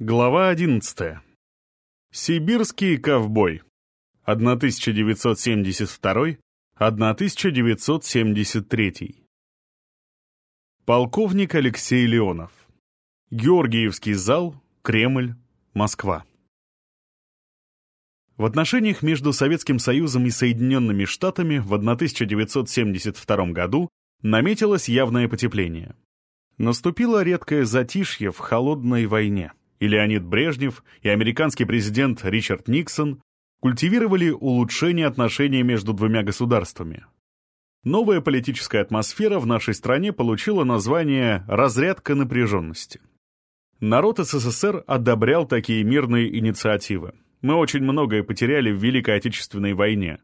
Глава 11. Сибирский ковбой. 1972-1973. Полковник Алексей Леонов. Георгиевский зал, Кремль, Москва. В отношениях между Советским Союзом и Соединенными Штатами в 1972 году наметилось явное потепление. Наступило редкое затишье в холодной войне и Леонид Брежнев, и американский президент Ричард Никсон культивировали улучшение отношений между двумя государствами. Новая политическая атмосфера в нашей стране получила название «разрядка напряженности». Народ СССР одобрял такие мирные инициативы. Мы очень многое потеряли в Великой Отечественной войне.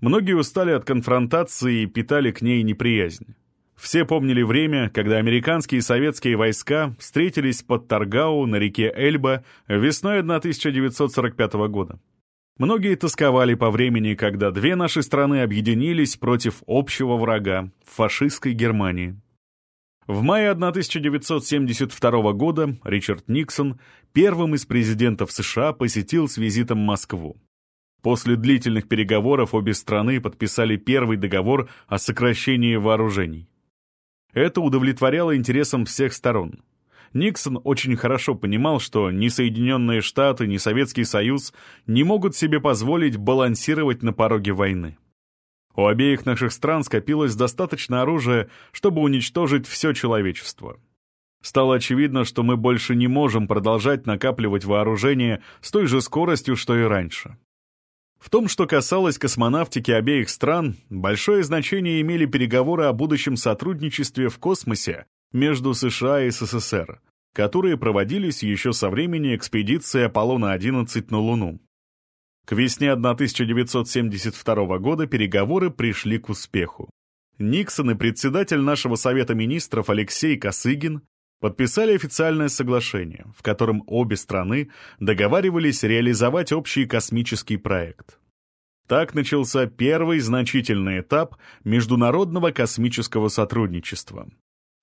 Многие устали от конфронтации и питали к ней неприязнь. Все помнили время, когда американские и советские войска встретились под Таргау на реке Эльба весной 1945 года. Многие тосковали по времени, когда две наши страны объединились против общего врага – фашистской Германии. В мае 1972 года Ричард Никсон первым из президентов США посетил с визитом Москву. После длительных переговоров обе страны подписали первый договор о сокращении вооружений. Это удовлетворяло интересам всех сторон. Никсон очень хорошо понимал, что ни Соединенные Штаты, ни Советский Союз не могут себе позволить балансировать на пороге войны. У обеих наших стран скопилось достаточно оружия, чтобы уничтожить все человечество. Стало очевидно, что мы больше не можем продолжать накапливать вооружение с той же скоростью, что и раньше. В том, что касалось космонавтики обеих стран, большое значение имели переговоры о будущем сотрудничестве в космосе между США и СССР, которые проводились еще со времени экспедиции Аполлона-11 на Луну. К весне 1972 года переговоры пришли к успеху. Никсон и председатель нашего Совета министров Алексей Косыгин подписали официальное соглашение, в котором обе страны договаривались реализовать общий космический проект. Так начался первый значительный этап международного космического сотрудничества.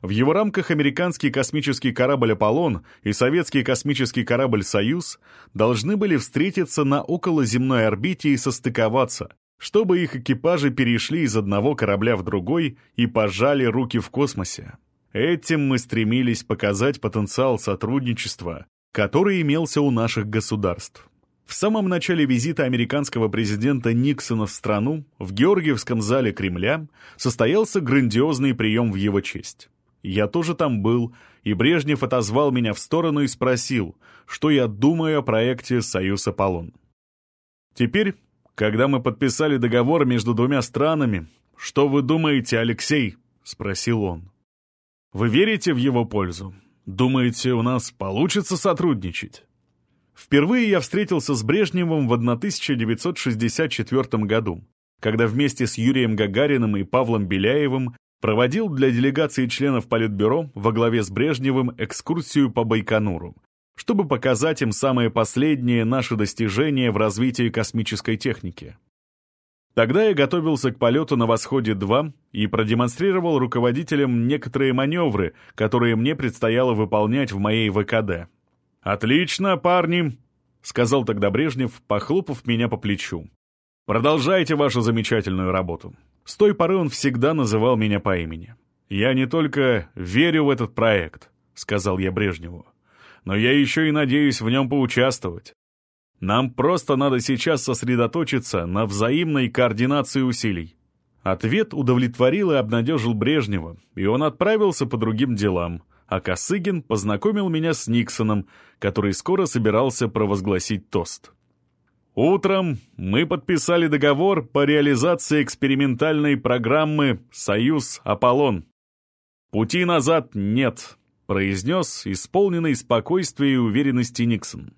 В его рамках американский космический корабль «Аполлон» и советский космический корабль «Союз» должны были встретиться на околоземной орбите и состыковаться, чтобы их экипажи перешли из одного корабля в другой и пожали руки в космосе. Этим мы стремились показать потенциал сотрудничества, который имелся у наших государств. В самом начале визита американского президента Никсона в страну, в Георгиевском зале Кремля, состоялся грандиозный прием в его честь. Я тоже там был, и Брежнев отозвал меня в сторону и спросил, что я думаю о проекте «Союз Аполлон». Теперь, когда мы подписали договор между двумя странами, что вы думаете, Алексей? — спросил он. Вы верите в его пользу? Думаете, у нас получится сотрудничать? Впервые я встретился с Брежневым в 1964 году, когда вместе с Юрием Гагариным и Павлом Беляевым проводил для делегации членов Политбюро во главе с Брежневым экскурсию по Байконуру, чтобы показать им самые последние наши достижения в развитии космической техники. Тогда я готовился к полету на «Восходе-2» и продемонстрировал руководителям некоторые маневры, которые мне предстояло выполнять в моей ВКД. «Отлично, парни!» — сказал тогда Брежнев, похлопав меня по плечу. «Продолжайте вашу замечательную работу». С той поры он всегда называл меня по имени. «Я не только верю в этот проект», — сказал я Брежневу, «но я еще и надеюсь в нем поучаствовать. Нам просто надо сейчас сосредоточиться на взаимной координации усилий. Ответ удовлетворил и обнадежил Брежнева, и он отправился по другим делам, а Косыгин познакомил меня с Никсоном, который скоро собирался провозгласить тост. Утром мы подписали договор по реализации экспериментальной программы «Союз Аполлон». «Пути назад нет», — произнес исполненный спокойствия и уверенности Никсон.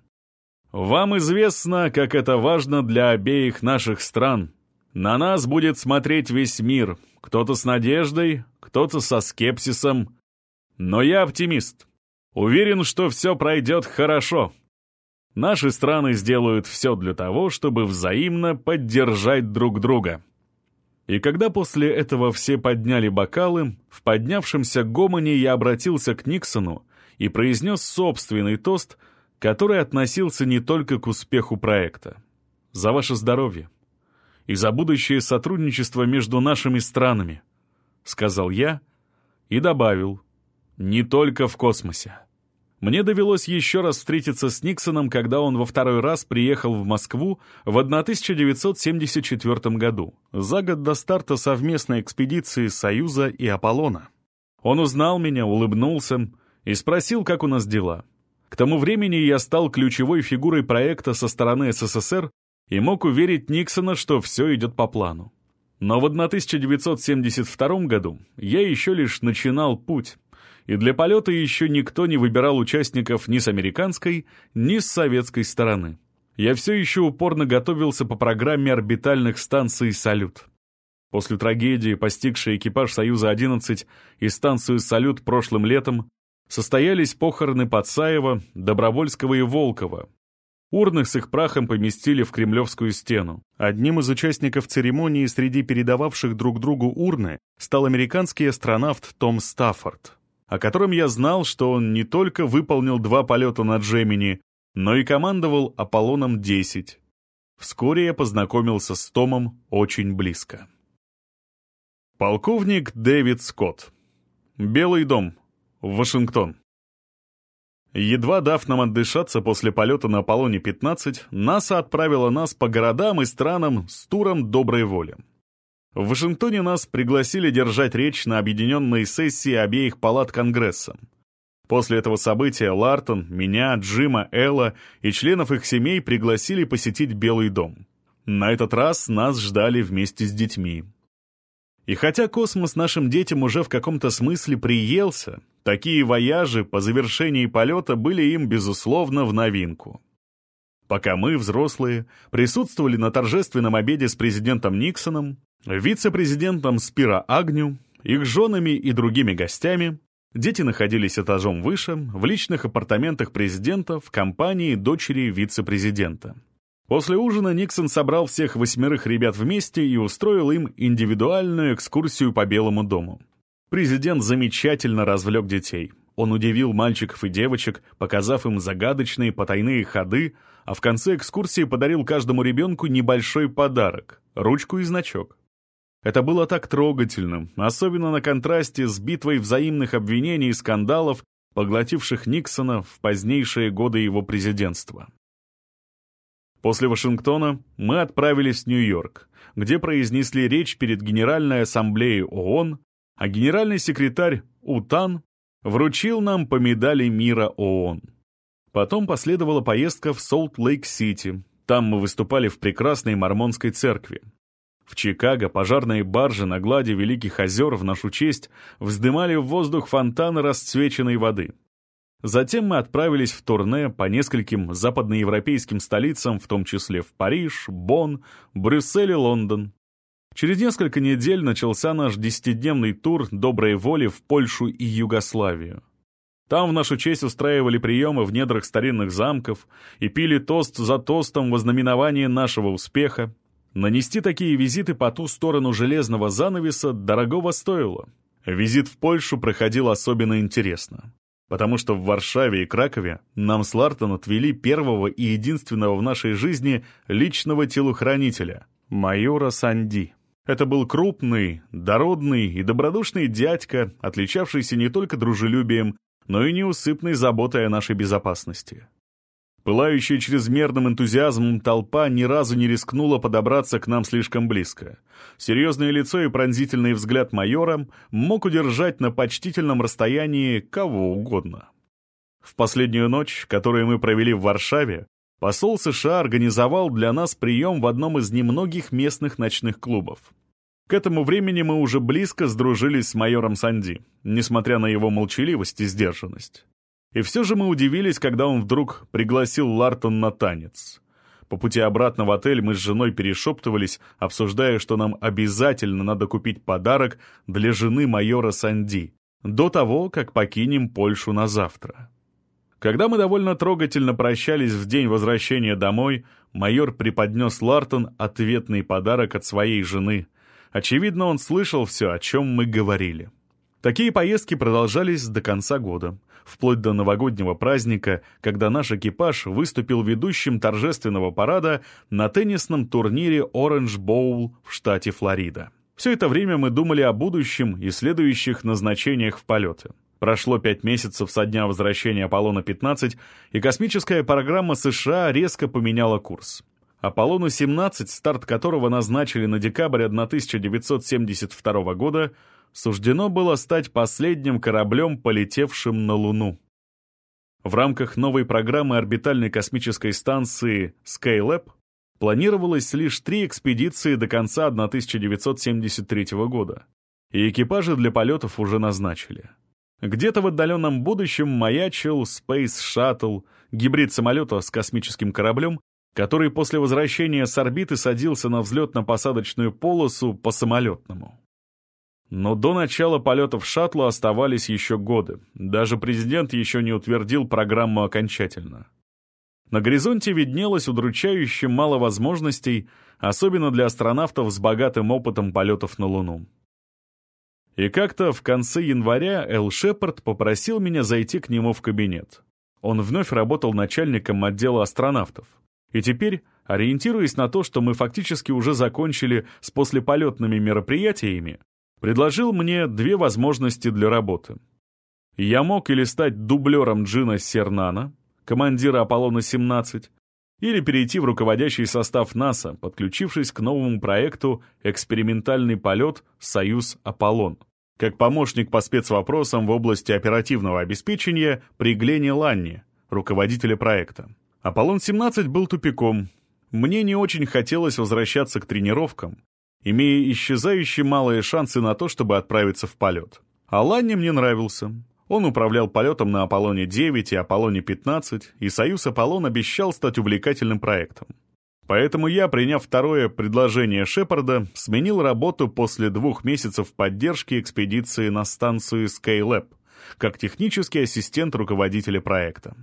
Вам известно, как это важно для обеих наших стран. На нас будет смотреть весь мир, кто-то с надеждой, кто-то со скепсисом. Но я оптимист. Уверен, что все пройдет хорошо. Наши страны сделают все для того, чтобы взаимно поддержать друг друга. И когда после этого все подняли бокалы, в поднявшемся гомоне я обратился к Никсону и произнес собственный тост — который относился не только к успеху проекта. За ваше здоровье и за будущее сотрудничество между нашими странами, сказал я и добавил, не только в космосе. Мне довелось еще раз встретиться с Никсоном, когда он во второй раз приехал в Москву в 1974 году, за год до старта совместной экспедиции «Союза» и «Аполлона». Он узнал меня, улыбнулся и спросил, как у нас дела. К тому времени я стал ключевой фигурой проекта со стороны СССР и мог уверить Никсона, что все идет по плану. Но в 1972 году я еще лишь начинал путь, и для полета еще никто не выбирал участников ни с американской, ни с советской стороны. Я все еще упорно готовился по программе орбитальных станций «Салют». После трагедии, постигшей экипаж «Союза-11» и станцию «Салют» прошлым летом, состоялись похороны Пацаева, Добровольского и Волкова. Урны с их прахом поместили в Кремлевскую стену. Одним из участников церемонии среди передававших друг другу урны стал американский астронавт Том Стаффорд о котором я знал, что он не только выполнил два полета на Джемини, но и командовал Аполлоном-10. Вскоре я познакомился с Томом очень близко. Полковник Дэвид Скотт. Белый дом. Вашингтон. Едва дав нам отдышаться после полета на Аполлоне-15, НАСА отправила нас по городам и странам с туром доброй воли. В Вашингтоне нас пригласили держать речь на объединенной сессии обеих палат Конгресса. После этого события Лартон, меня, Джима, Элла и членов их семей пригласили посетить Белый дом. На этот раз нас ждали вместе с детьми. И хотя космос нашим детям уже в каком-то смысле приелся, такие вояжи по завершении полета были им, безусловно, в новинку. Пока мы, взрослые, присутствовали на торжественном обеде с президентом Никсоном, Вице-президентом Спира Агню, их женами и другими гостями дети находились этажом выше, в личных апартаментах президента в компании дочери вице-президента. После ужина Никсон собрал всех восьмерых ребят вместе и устроил им индивидуальную экскурсию по Белому дому. Президент замечательно развлек детей. Он удивил мальчиков и девочек, показав им загадочные потайные ходы, а в конце экскурсии подарил каждому ребенку небольшой подарок — ручку и значок. Это было так трогательно, особенно на контрасте с битвой взаимных обвинений и скандалов, поглотивших Никсона в позднейшие годы его президентства. После Вашингтона мы отправились в Нью-Йорк, где произнесли речь перед Генеральной Ассамблеей ООН, а генеральный секретарь У Тан вручил нам по медали мира ООН. Потом последовала поездка в Солт-Лейк-Сити. Там мы выступали в прекрасной мормонской церкви. В Чикаго пожарные баржи на глади Великих озер в нашу честь вздымали в воздух фонтаны расцвеченной воды. Затем мы отправились в турне по нескольким западноевропейским столицам, в том числе в Париж, Бонн, Брюссель и Лондон. Через несколько недель начался наш десятидневный тур доброй воли в Польшу и Югославию. Там в нашу честь устраивали приемы в недрах старинных замков и пили тост за тостом во знаменование нашего успеха, Нанести такие визиты по ту сторону железного занавеса дорогого стоило. Визит в Польшу проходил особенно интересно. Потому что в Варшаве и Кракове нам с Лартон отвели первого и единственного в нашей жизни личного телохранителя — майора Санди. Это был крупный, дородный и добродушный дядька, отличавшийся не только дружелюбием, но и неусыпной заботой о нашей безопасности. Пылающая чрезмерным энтузиазмом толпа ни разу не рискнула подобраться к нам слишком близко. Серьезное лицо и пронзительный взгляд майора мог удержать на почтительном расстоянии кого угодно. В последнюю ночь, которую мы провели в Варшаве, посол США организовал для нас прием в одном из немногих местных ночных клубов. К этому времени мы уже близко сдружились с майором Санди, несмотря на его молчаливость и сдержанность. И все же мы удивились, когда он вдруг пригласил Лартон на танец. По пути обратно в отель мы с женой перешептывались, обсуждая, что нам обязательно надо купить подарок для жены майора Санди, до того, как покинем Польшу на завтра. Когда мы довольно трогательно прощались в день возвращения домой, майор преподнес Лартон ответный подарок от своей жены. Очевидно, он слышал все, о чем мы говорили. Такие поездки продолжались до конца года. вплоть до новогоднего праздника, когда наш экипаж выступил ведущим торжественного парада на теннисном турнире Orange Bowl в штате Флорида. Все это время мы думали о будущем и следующих назначениях в полете. Прошло пять месяцев со дня возвращения Аполлона-15, и космическая программа США резко поменяла курс. Аполлону-17, старт которого назначили на декабрь 1972 года, суждено было стать последним кораблем, полетевшим на Луну. В рамках новой программы орбитальной космической станции Skylab планировалось лишь три экспедиции до конца 1973 года, и экипажи для полетов уже назначили. Где-то в отдаленном будущем маячил Space Shuttle, гибрид самолета с космическим кораблем, который после возвращения с орбиты садился на взлетно-посадочную полосу по самолетному. Но до начала полетов шаттла оставались еще годы. Даже президент еще не утвердил программу окончательно. На горизонте виднелось удручающе мало возможностей, особенно для астронавтов с богатым опытом полетов на Луну. И как-то в конце января Эл Шепард попросил меня зайти к нему в кабинет. Он вновь работал начальником отдела астронавтов. И теперь, ориентируясь на то, что мы фактически уже закончили с послеполетными мероприятиями, предложил мне две возможности для работы. Я мог или стать дублером Джина Сернана, командира Аполлона-17, или перейти в руководящий состав НАСА, подключившись к новому проекту «Экспериментальный полет Союз-Аполлон», как помощник по спецвопросам в области оперативного обеспечения при Глене Ланни, руководителя проекта. «Аполлон-17» был тупиком. Мне не очень хотелось возвращаться к тренировкам, имея исчезающие малые шансы на то, чтобы отправиться в полет. А Ланни мне нравился. Он управлял полетом на Аполлоне-9 и Аполлоне-15, и Союз Аполлон обещал стать увлекательным проектом. Поэтому я, приняв второе предложение Шепарда, сменил работу после двух месяцев поддержки экспедиции на станцию Skylab, как технический ассистент руководителя проекта.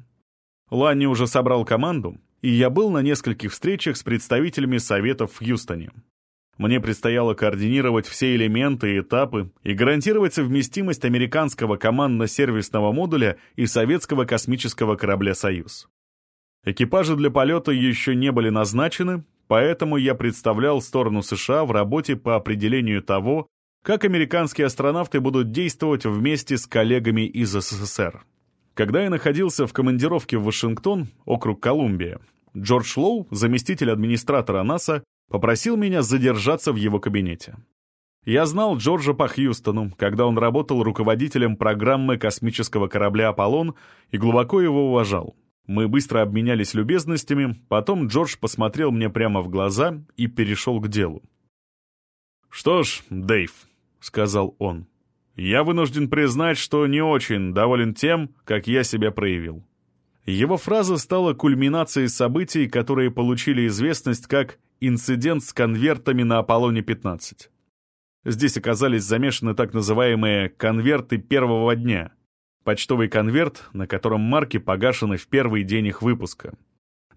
Ланни уже собрал команду, и я был на нескольких встречах с представителями Советов в Хьюстоне. Мне предстояло координировать все элементы и этапы и гарантировать совместимость американского командно-сервисного модуля и советского космического корабля «Союз». Экипажи для полета еще не были назначены, поэтому я представлял сторону США в работе по определению того, как американские астронавты будут действовать вместе с коллегами из СССР. Когда я находился в командировке в Вашингтон, округ Колумбия, Джордж Лоу, заместитель администратора НАСА, попросил меня задержаться в его кабинете. Я знал Джорджа по Хьюстону, когда он работал руководителем программы космического корабля «Аполлон» и глубоко его уважал. Мы быстро обменялись любезностями, потом Джордж посмотрел мне прямо в глаза и перешел к делу. «Что ж, Дэйв», — сказал он, — «я вынужден признать, что не очень доволен тем, как я себя проявил». Его фраза стала кульминацией событий, которые получили известность как «инцидент с конвертами на Аполлоне-15». Здесь оказались замешаны так называемые «конверты первого дня», Почтовый конверт, на котором марки погашены в первый день их выпуска,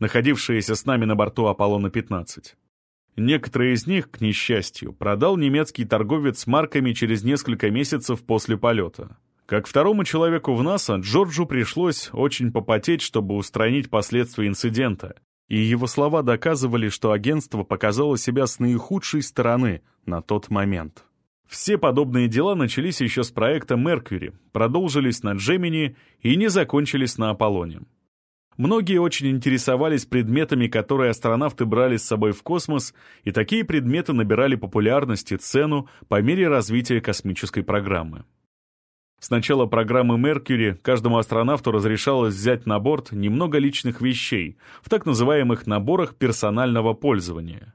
находившиеся с нами на борту Аполлона-15. Некоторые из них, к несчастью, продал немецкий торговец марками через несколько месяцев после полета. Как второму человеку в НАСА, Джорджу пришлось очень попотеть, чтобы устранить последствия инцидента, и его слова доказывали, что агентство показало себя с наихудшей стороны на тот момент. Все подобные дела начались еще с проекта «Меркьюри», продолжились на «Джемини» и не закончились на «Аполлоне». Многие очень интересовались предметами, которые астронавты брали с собой в космос, и такие предметы набирали популярность и цену по мере развития космической программы. С начала программы «Меркьюри» каждому астронавту разрешалось взять на борт немного личных вещей в так называемых наборах персонального пользования.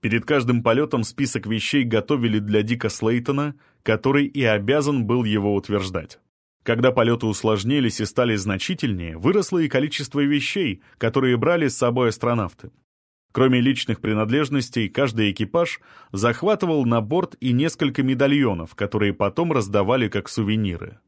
Перед каждым полетом список вещей готовили для Дика Слейтона, который и обязан был его утверждать. Когда полеты усложнились и стали значительнее, выросло и количество вещей, которые брали с собой астронавты. Кроме личных принадлежностей, каждый экипаж захватывал на борт и несколько медальонов, которые потом раздавали как сувениры.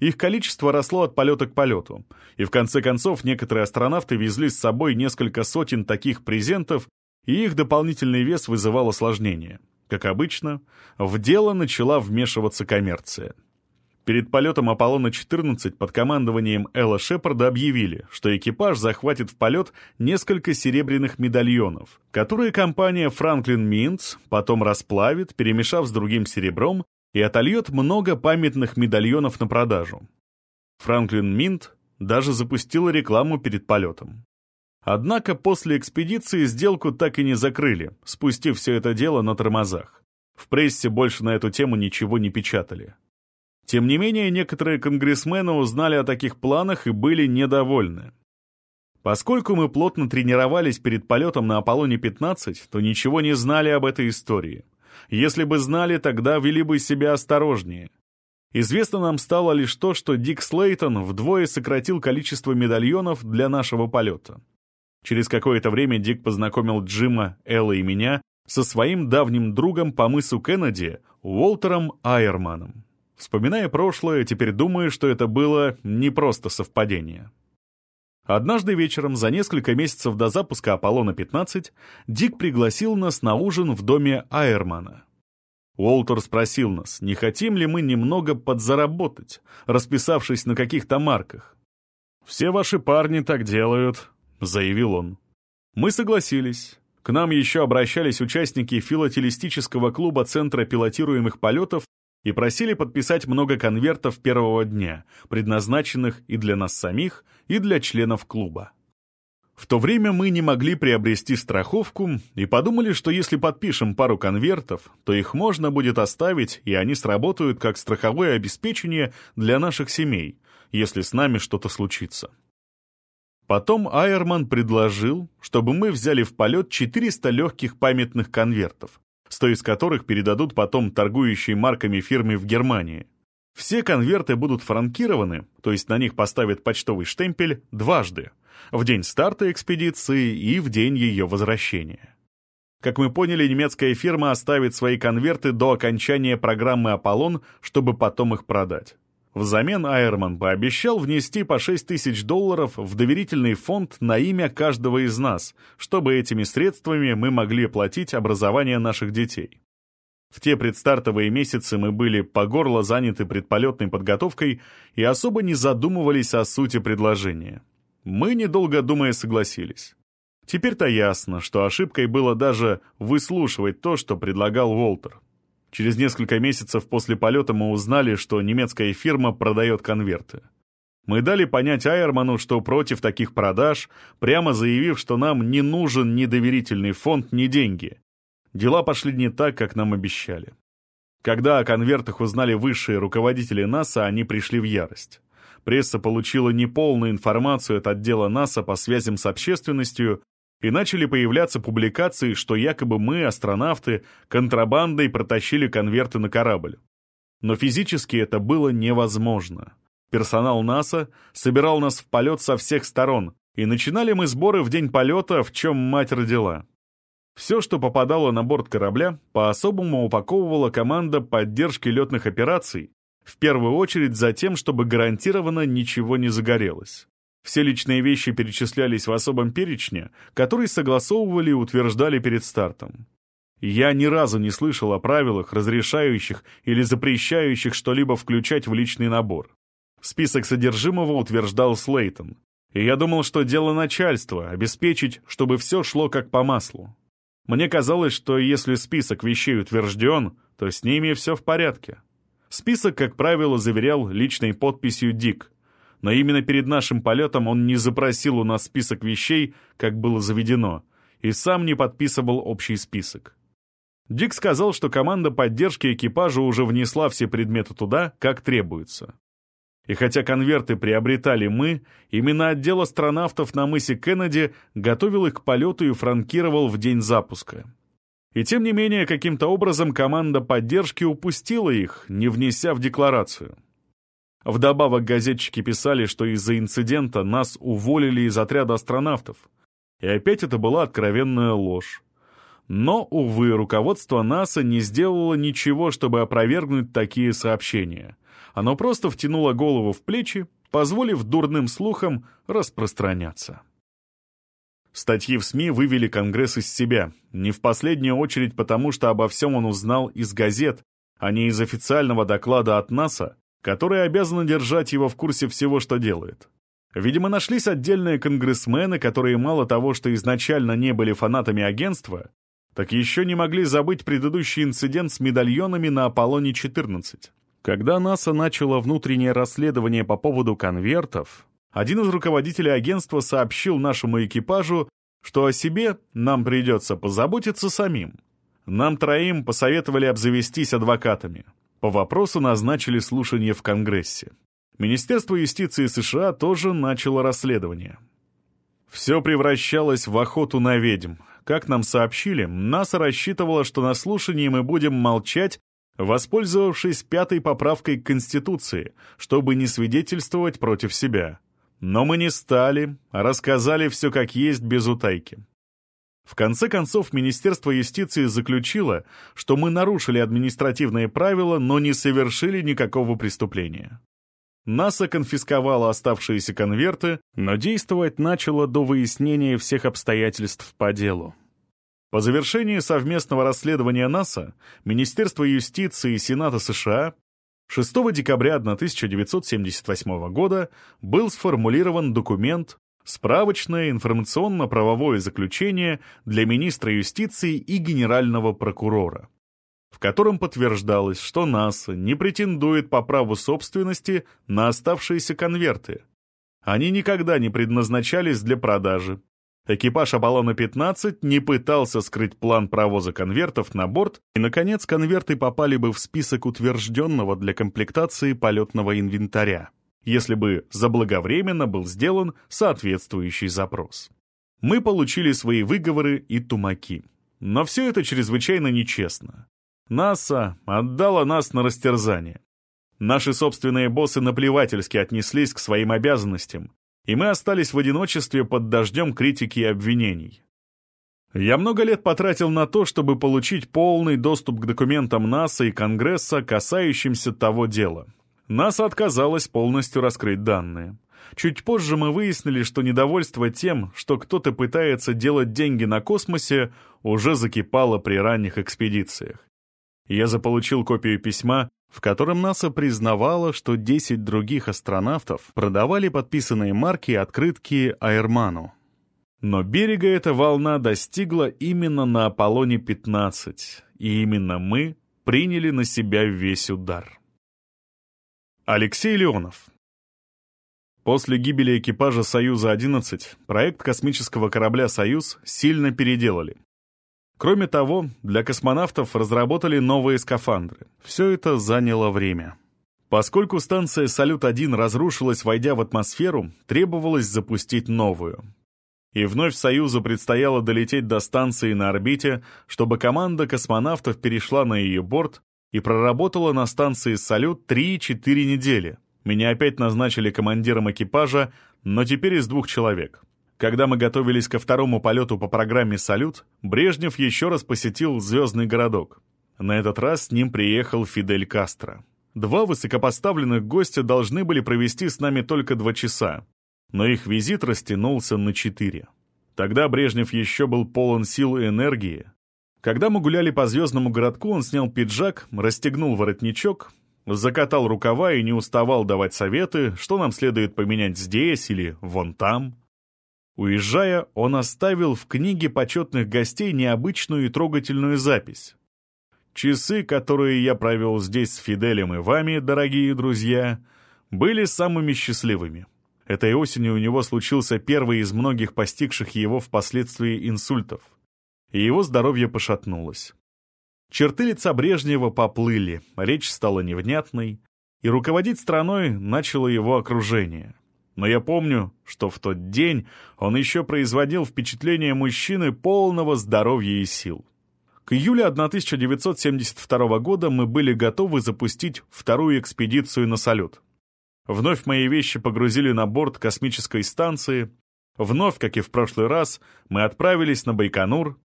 Их количество росло от полета к полету, и в конце концов некоторые астронавты везли с собой несколько сотен таких презентов и их дополнительный вес вызывал осложнения. Как обычно, в дело начала вмешиваться коммерция. Перед полетом Аполлона-14 под командованием Элла Шепарда объявили, что экипаж захватит в полет несколько серебряных медальонов, которые компания Franklin Mints потом расплавит, перемешав с другим серебром, и отольет много памятных медальонов на продажу. Franklin Mint даже запустила рекламу перед полетом. Однако после экспедиции сделку так и не закрыли, спустив все это дело на тормозах. В прессе больше на эту тему ничего не печатали. Тем не менее, некоторые конгрессмены узнали о таких планах и были недовольны. Поскольку мы плотно тренировались перед полетом на Аполлоне-15, то ничего не знали об этой истории. Если бы знали, тогда вели бы себя осторожнее. Известно нам стало лишь то, что Дик Слейтон вдвое сократил количество медальонов для нашего полета. Через какое-то время Дик познакомил Джима, Элла и меня со своим давним другом по мысу Кеннеди, Уолтером Айерманом. Вспоминая прошлое, теперь думаю, что это было не просто совпадение. Однажды вечером, за несколько месяцев до запуска Аполлона-15, Дик пригласил нас на ужин в доме Айермана. Уолтер спросил нас, не хотим ли мы немного подзаработать, расписавшись на каких-то марках. «Все ваши парни так делают», — заявил он. Мы согласились. К нам еще обращались участники филателистического клуба Центра пилотируемых полетов и просили подписать много конвертов первого дня, предназначенных и для нас самих, и для членов клуба. В то время мы не могли приобрести страховку и подумали, что если подпишем пару конвертов, то их можно будет оставить, и они сработают как страховое обеспечение для наших семей, если с нами что-то случится. Потом Айерман предложил, чтобы мы взяли в полет 400 легких памятных конвертов, сто из которых передадут потом торгующей марками фирме в Германии. Все конверты будут франкированы, то есть на них поставят почтовый штемпель, дважды, в день старта экспедиции и в день ее возвращения. Как мы поняли, немецкая фирма оставит свои конверты до окончания программы «Аполлон», чтобы потом их продать. Взамен Айерман пообещал внести по 6 тысяч долларов в доверительный фонд на имя каждого из нас, чтобы этими средствами мы могли оплатить образование наших детей. В те предстартовые месяцы мы были по горло заняты предполетной подготовкой и особо не задумывались о сути предложения. Мы, недолго думая, согласились. Теперь-то ясно, что ошибкой было даже выслушивать то, что предлагал Уолтер. Через несколько месяцев после полета мы узнали, что немецкая фирма продает конверты. Мы дали понять Айерману, что против таких продаж, прямо заявив, что нам не нужен ни доверительный фонд, ни деньги. Дела пошли не так, как нам обещали. Когда о конвертах узнали высшие руководители НАСА, они пришли в ярость. Пресса получила неполную информацию от отдела НАСА по связям с общественностью и начали появляться публикации, что якобы мы, астронавты, контрабандой протащили конверты на корабль. Но физически это было невозможно. Персонал НАСА собирал нас в полет со всех сторон, и начинали мы сборы в день полета, в чем мать родила. Все, что попадало на борт корабля, по-особому упаковывала команда поддержки летных операций, в первую очередь за тем, чтобы гарантированно ничего не загорелось. Все личные вещи перечислялись в особом перечне, который согласовывали и утверждали перед стартом. Я ни разу не слышал о правилах, разрешающих или запрещающих что-либо включать в личный набор. Список содержимого утверждал Слейтон. И я думал, что дело начальства — обеспечить, чтобы все шло как по маслу. Мне казалось, что если список вещей утвержден, то с ними все в порядке. Список, как правило, заверял личной подписью «Дик», но именно перед нашим полетом он не запросил у нас список вещей, как было заведено, и сам не подписывал общий список. Дик сказал, что команда поддержки экипажа уже внесла все предметы туда, как требуется. И хотя конверты приобретали мы, именно отдел астронавтов на мысе Кеннеди готовил их к полету и франкировал в день запуска. И тем не менее, каким-то образом команда поддержки упустила их, не внеся в декларацию. Вдобавок газетчики писали, что из-за инцидента нас уволили из отряда астронавтов. И опять это была откровенная ложь. Но, увы, руководство НАСА не сделало ничего, чтобы опровергнуть такие сообщения. Оно просто втянуло голову в плечи, позволив дурным слухам распространяться. Статьи в СМИ вывели Конгресс из себя, не в последнюю очередь потому, что обо всем он узнал из газет, а не из официального доклада от НАСА, которая обязана держать его в курсе всего, что делает. Видимо, нашлись отдельные конгрессмены, которые мало того, что изначально не были фанатами агентства, так еще не могли забыть предыдущий инцидент с медальонами на Аполлоне-14. Когда НАСА начало внутреннее расследование по поводу конвертов, один из руководителей агентства сообщил нашему экипажу, что о себе нам придется позаботиться самим. Нам троим посоветовали обзавестись адвокатами. По вопросу назначили слушание в Конгрессе. Министерство юстиции США тоже начало расследование. Все превращалось в охоту на ведьм. Как нам сообщили, НАСА рассчитывала, что на слушании мы будем молчать, воспользовавшись пятой поправкой к Конституции, чтобы не свидетельствовать против себя. Но мы не стали, а рассказали все как есть без утайки. В конце концов, Министерство юстиции заключило, что мы нарушили административные правила, но не совершили никакого преступления. НАСА конфисковала оставшиеся конверты, но действовать начало до выяснения всех обстоятельств по делу. По завершении совместного расследования НАСА, Министерство юстиции и Сената США 6 декабря 1978 года был сформулирован документ «Справочное информационно-правовое заключение для министра юстиции и генерального прокурора», в котором подтверждалось, что НАСА не претендует по праву собственности на оставшиеся конверты. Они никогда не предназначались для продажи, Экипаж Аполлона-15 не пытался скрыть план провоза конвертов на борт, и, наконец, конверты попали бы в список утвержденного для комплектации полетного инвентаря, если бы заблаговременно был сделан соответствующий запрос. Мы получили свои выговоры и тумаки. Но все это чрезвычайно нечестно. НАСА отдала нас на растерзание. Наши собственные боссы наплевательски отнеслись к своим обязанностям, и мы остались в одиночестве под дождем критики и обвинений. Я много лет потратил на то, чтобы получить полный доступ к документам НАСА и Конгресса, касающимся того дела. НАСА отказалась полностью раскрыть данные. Чуть позже мы выяснили, что недовольство тем, что кто-то пытается делать деньги на космосе, уже закипало при ранних экспедициях. Я заполучил копию письма, в котором НАСА признавала, что 10 других астронавтов продавали подписанные марки и открытки Аэрману. Но берега эта волна достигла именно на Аполлоне-15, и именно мы приняли на себя весь удар. Алексей Леонов После гибели экипажа «Союза-11» проект космического корабля «Союз» сильно переделали. Кроме того, для космонавтов разработали новые скафандры. Все это заняло время. Поскольку станция «Салют-1» разрушилась, войдя в атмосферу, требовалось запустить новую. И вновь Союзу предстояло долететь до станции на орбите, чтобы команда космонавтов перешла на ее борт и проработала на станции «Салют» 3-4 недели. Меня опять назначили командиром экипажа, но теперь из двух человек. Когда мы готовились ко второму полету по программе «Салют», Брежнев еще раз посетил звездный городок. На этот раз с ним приехал Фидель Кастро. Два высокопоставленных гостя должны были провести с нами только два часа, но их визит растянулся на четыре. Тогда Брежнев еще был полон сил и энергии. Когда мы гуляли по звездному городку, он снял пиджак, расстегнул воротничок, закатал рукава и не уставал давать советы, что нам следует поменять здесь или вон там. Уезжая, он оставил в книге почетных гостей необычную и трогательную запись. Часы, которые я провел здесь с Фиделем и вами, дорогие друзья, были самыми счастливыми. Этой осенью у него случился первый из многих постигших его впоследствии инсультов, и его здоровье пошатнулось. Черты лица Брежнева поплыли, речь стала невнятной, и руководить страной начало его окружение — но я помню, что в тот день он еще производил впечатление мужчины полного здоровья и сил. К июлю 1972 года мы были готовы запустить вторую экспедицию на салют. Вновь мои вещи погрузили на борт космической станции, вновь, как и в прошлый раз, мы отправились на Байконур,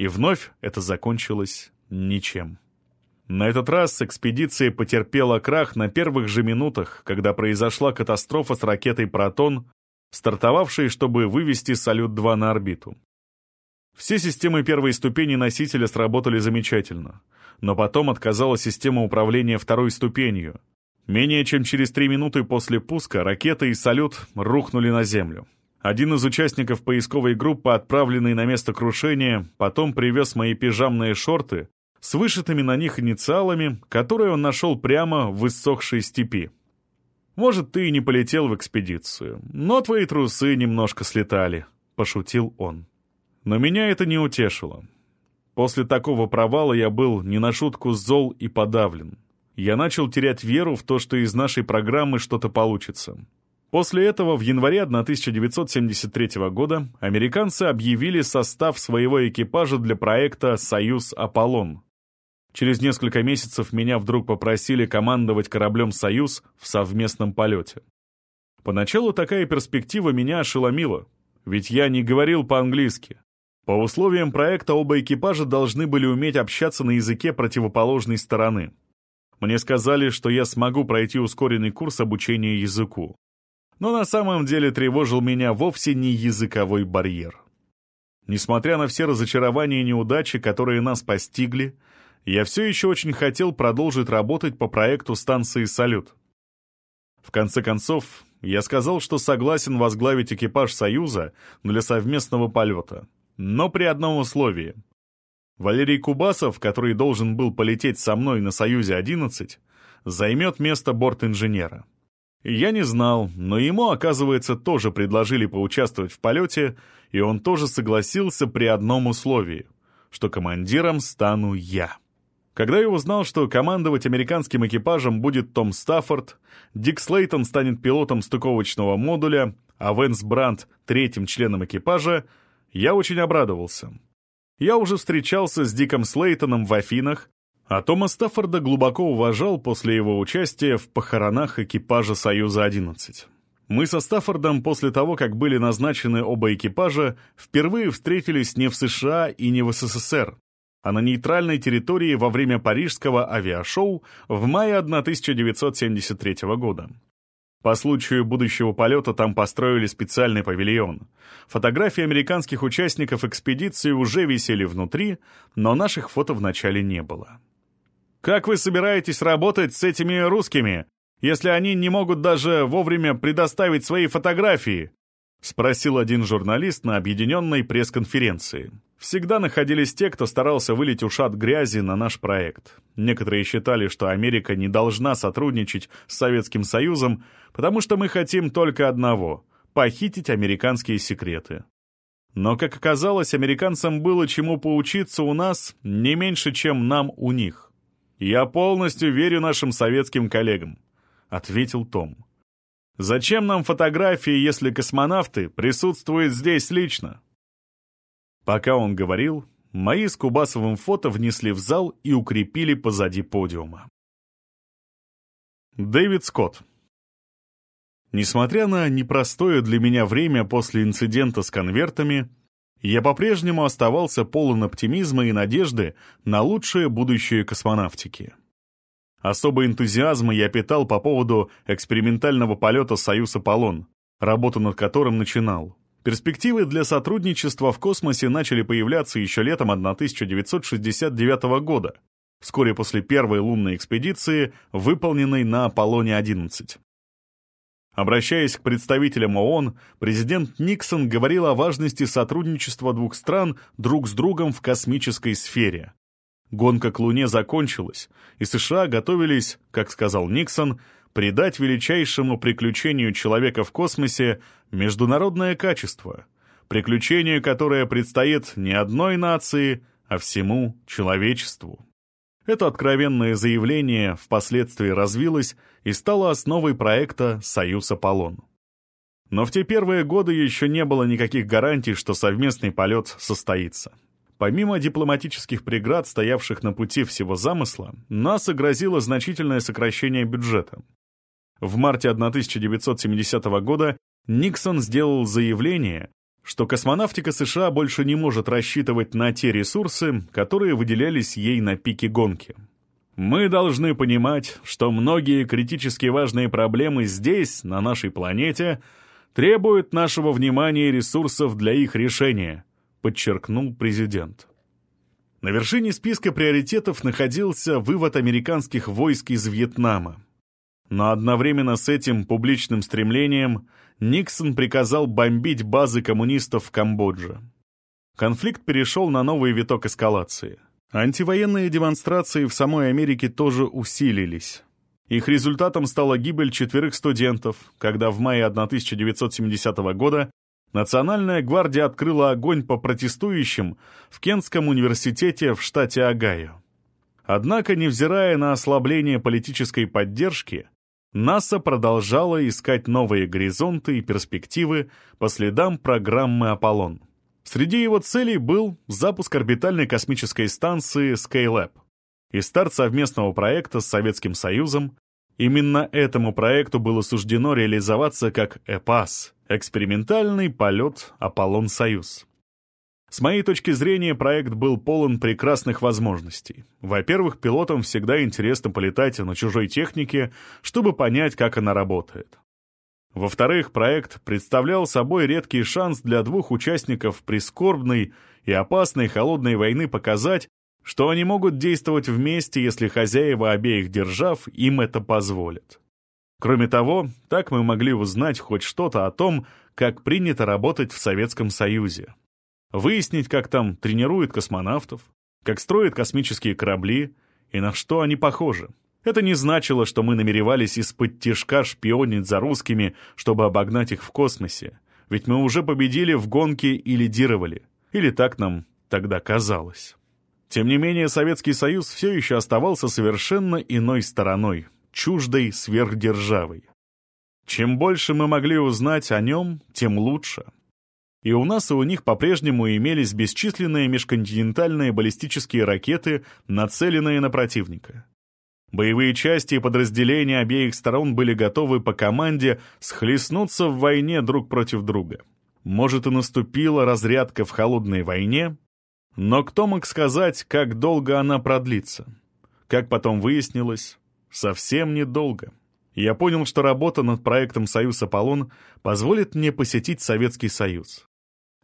и вновь это закончилось ничем. На этот раз экспедиция потерпела крах на первых же минутах, когда произошла катастрофа с ракетой «Протон», стартовавшей, чтобы вывести «Салют-2» на орбиту. Все системы первой ступени носителя сработали замечательно, но потом отказала система управления второй ступенью. Менее чем через три минуты после пуска ракета и салют рухнули на землю. Один из участников поисковой группы, отправленный на место крушения, потом привез мои пижамные шорты с вышитыми на них инициалами, которые он нашел прямо в иссохшей степи. Может, ты и не полетел в экспедицию, но твои трусы немножко слетали», — пошутил он. Но меня это не утешило. После такого провала я был не на шутку зол и подавлен. Я начал терять веру в то, что из нашей программы что-то получится. После этого в январе 1973 года американцы объявили состав своего экипажа для проекта «Союз Аполлон», Через несколько месяцев меня вдруг попросили командовать кораблем «Союз» в совместном полете. Поначалу такая перспектива меня ошеломила, ведь я не говорил по-английски. По условиям проекта оба экипажа должны были уметь общаться на языке противоположной стороны. Мне сказали, что я смогу пройти ускоренный курс обучения языку. Но на самом деле тревожил меня вовсе не языковой барьер. Несмотря на все разочарования и неудачи, которые нас постигли, я все еще очень хотел продолжить работать по проекту станции «Салют». В конце концов, я сказал, что согласен возглавить экипаж «Союза» для совместного полета, но при одном условии. Валерий Кубасов, который должен был полететь со мной на «Союзе-11», займет место борт-инженера. Я не знал, но ему, оказывается, тоже предложили поучаствовать в полете, и он тоже согласился при одном условии, что командиром стану я. Когда я узнал, что командовать американским экипажем будет Том Стаффорд, Дик Слейтон станет пилотом стыковочного модуля, а Венс Брандт — третьим членом экипажа, я очень обрадовался. Я уже встречался с Диком Слейтоном в Афинах, а Тома Стаффорда глубоко уважал после его участия в похоронах экипажа «Союза-11». Мы со Стаффордом после того, как были назначены оба экипажа, впервые встретились не в США и не в СССР, а на нейтральной территории во время парижского авиашоу в мае 1973 года. По случаю будущего полета там построили специальный павильон. Фотографии американских участников экспедиции уже висели внутри, но наших фото вначале не было. «Как вы собираетесь работать с этими русскими, если они не могут даже вовремя предоставить свои фотографии?» — спросил один журналист на объединенной пресс-конференции. Всегда находились те, кто старался вылить ушат грязи на наш проект. Некоторые считали, что Америка не должна сотрудничать с Советским Союзом, потому что мы хотим только одного — похитить американские секреты. Но, как оказалось, американцам было чему поучиться у нас не меньше, чем нам у них. «Я полностью верю нашим советским коллегам», — ответил Том. «Зачем нам фотографии, если космонавты присутствуют здесь лично?» Пока он говорил, мои с Кубасовым фото внесли в зал и укрепили позади подиума. Дэвид Скотт Несмотря на непростое для меня время после инцидента с конвертами, я по-прежнему оставался полон оптимизма и надежды на лучшее будущее космонавтики. Особый энтузиазм я питал по поводу экспериментального полета «Союз Аполлон», работу над которым начинал. Перспективы для сотрудничества в космосе начали появляться еще летом 1969 года, вскоре после первой лунной экспедиции, выполненной на Аполлоне-11. Обращаясь к представителям ООН, президент Никсон говорил о важности сотрудничества двух стран друг с другом в космической сфере. Гонка к Луне закончилась, и США готовились, как сказал Никсон, придать величайшему приключению человека в космосе международное качество, приключению, которое предстоит не одной нации, а всему человечеству. Это откровенное заявление впоследствии развилось и стало основой проекта «Союз Аполлон». Но в те первые годы еще не было никаких гарантий, что совместный полет состоится. Помимо дипломатических преград, стоявших на пути всего замысла, НАСА грозило значительное сокращение бюджета. В марте 1970 года Никсон сделал заявление, что космонавтика США больше не может рассчитывать на те ресурсы, которые выделялись ей на пике гонки. Мы должны понимать, что многие критически важные проблемы здесь, на нашей планете, требуют нашего внимания и ресурсов для их решения, подчеркнул президент. На вершине списка приоритетов находился вывод американских войск из Вьетнама. Но одновременно с этим публичным стремлением Никсон приказал бомбить базы коммунистов в Камбодже. Конфликт перешел на новый виток эскалации. Антивоенные демонстрации в самой Америке тоже усилились. Их результатом стала гибель четверых студентов, когда в мае 1970 года Национальная гвардия открыла огонь по протестующим в Кентском университете в штате Огайо. Однако, невзирая на ослабление политической поддержки, НАСА продолжала искать новые горизонты и перспективы по следам программы «Аполлон». Среди его целей был запуск орбитальной космической станции Skylab и старт совместного проекта с Советским Союзом. Именно этому проекту было суждено реализоваться как ЭПАС — экспериментальный полет «Аполлон-Союз». С моей точки зрения, проект был полон прекрасных возможностей. Во-первых, пилотам всегда интересно полетать на чужой технике, чтобы понять, как она работает. Во-вторых, проект представлял собой редкий шанс для двух участников прискорбной и опасной холодной войны показать, что они могут действовать вместе, если хозяева обеих держав им это позволят. Кроме того, так мы могли узнать хоть что-то о том, как принято работать в Советском Союзе. Выяснить, как там тренируют космонавтов, как строят космические корабли и на что они похожи. Это не значило, что мы намеревались из-под тяжка шпионить за русскими, чтобы обогнать их в космосе. Ведь мы уже победили в гонке и лидировали. Или так нам тогда казалось. Тем не менее, Советский Союз все еще оставался совершенно иной стороной, чуждой сверхдержавой. Чем больше мы могли узнать о нем, тем лучше. И у нас и у них по-прежнему имелись бесчисленные межконтинентальные баллистические ракеты, нацеленные на противника. Боевые части и подразделения обеих сторон были готовы по команде схлестнуться в войне друг против друга. Может, и наступила разрядка в холодной войне, но кто мог сказать, как долго она продлится? Как потом выяснилось, совсем недолго. Я понял, что работа над проектом «Союз Аполлон» позволит мне посетить Советский Союз.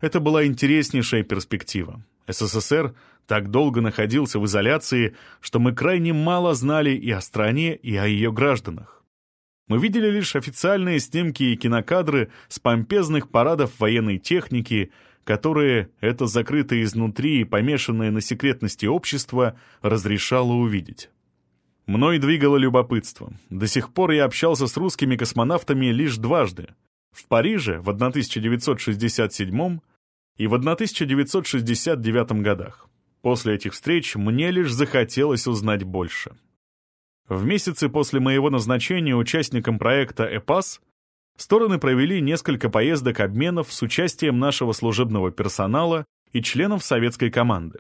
Это была интереснейшая перспектива. СССР так долго находился в изоляции, что мы крайне мало знали и о стране, и о ее гражданах. Мы видели лишь официальные снимки и кинокадры с помпезных парадов военной техники, которые это закрытое изнутри и помешанное на секретности общество разрешало увидеть. Мной двигало любопытство. До сих пор я общался с русскими космонавтами лишь дважды. В Париже в 1967 и в 1969 годах. После этих встреч мне лишь захотелось узнать больше. В месяцы после моего назначения участником проекта «ЭПАС» стороны провели несколько поездок обменов с участием нашего служебного персонала и членов советской команды.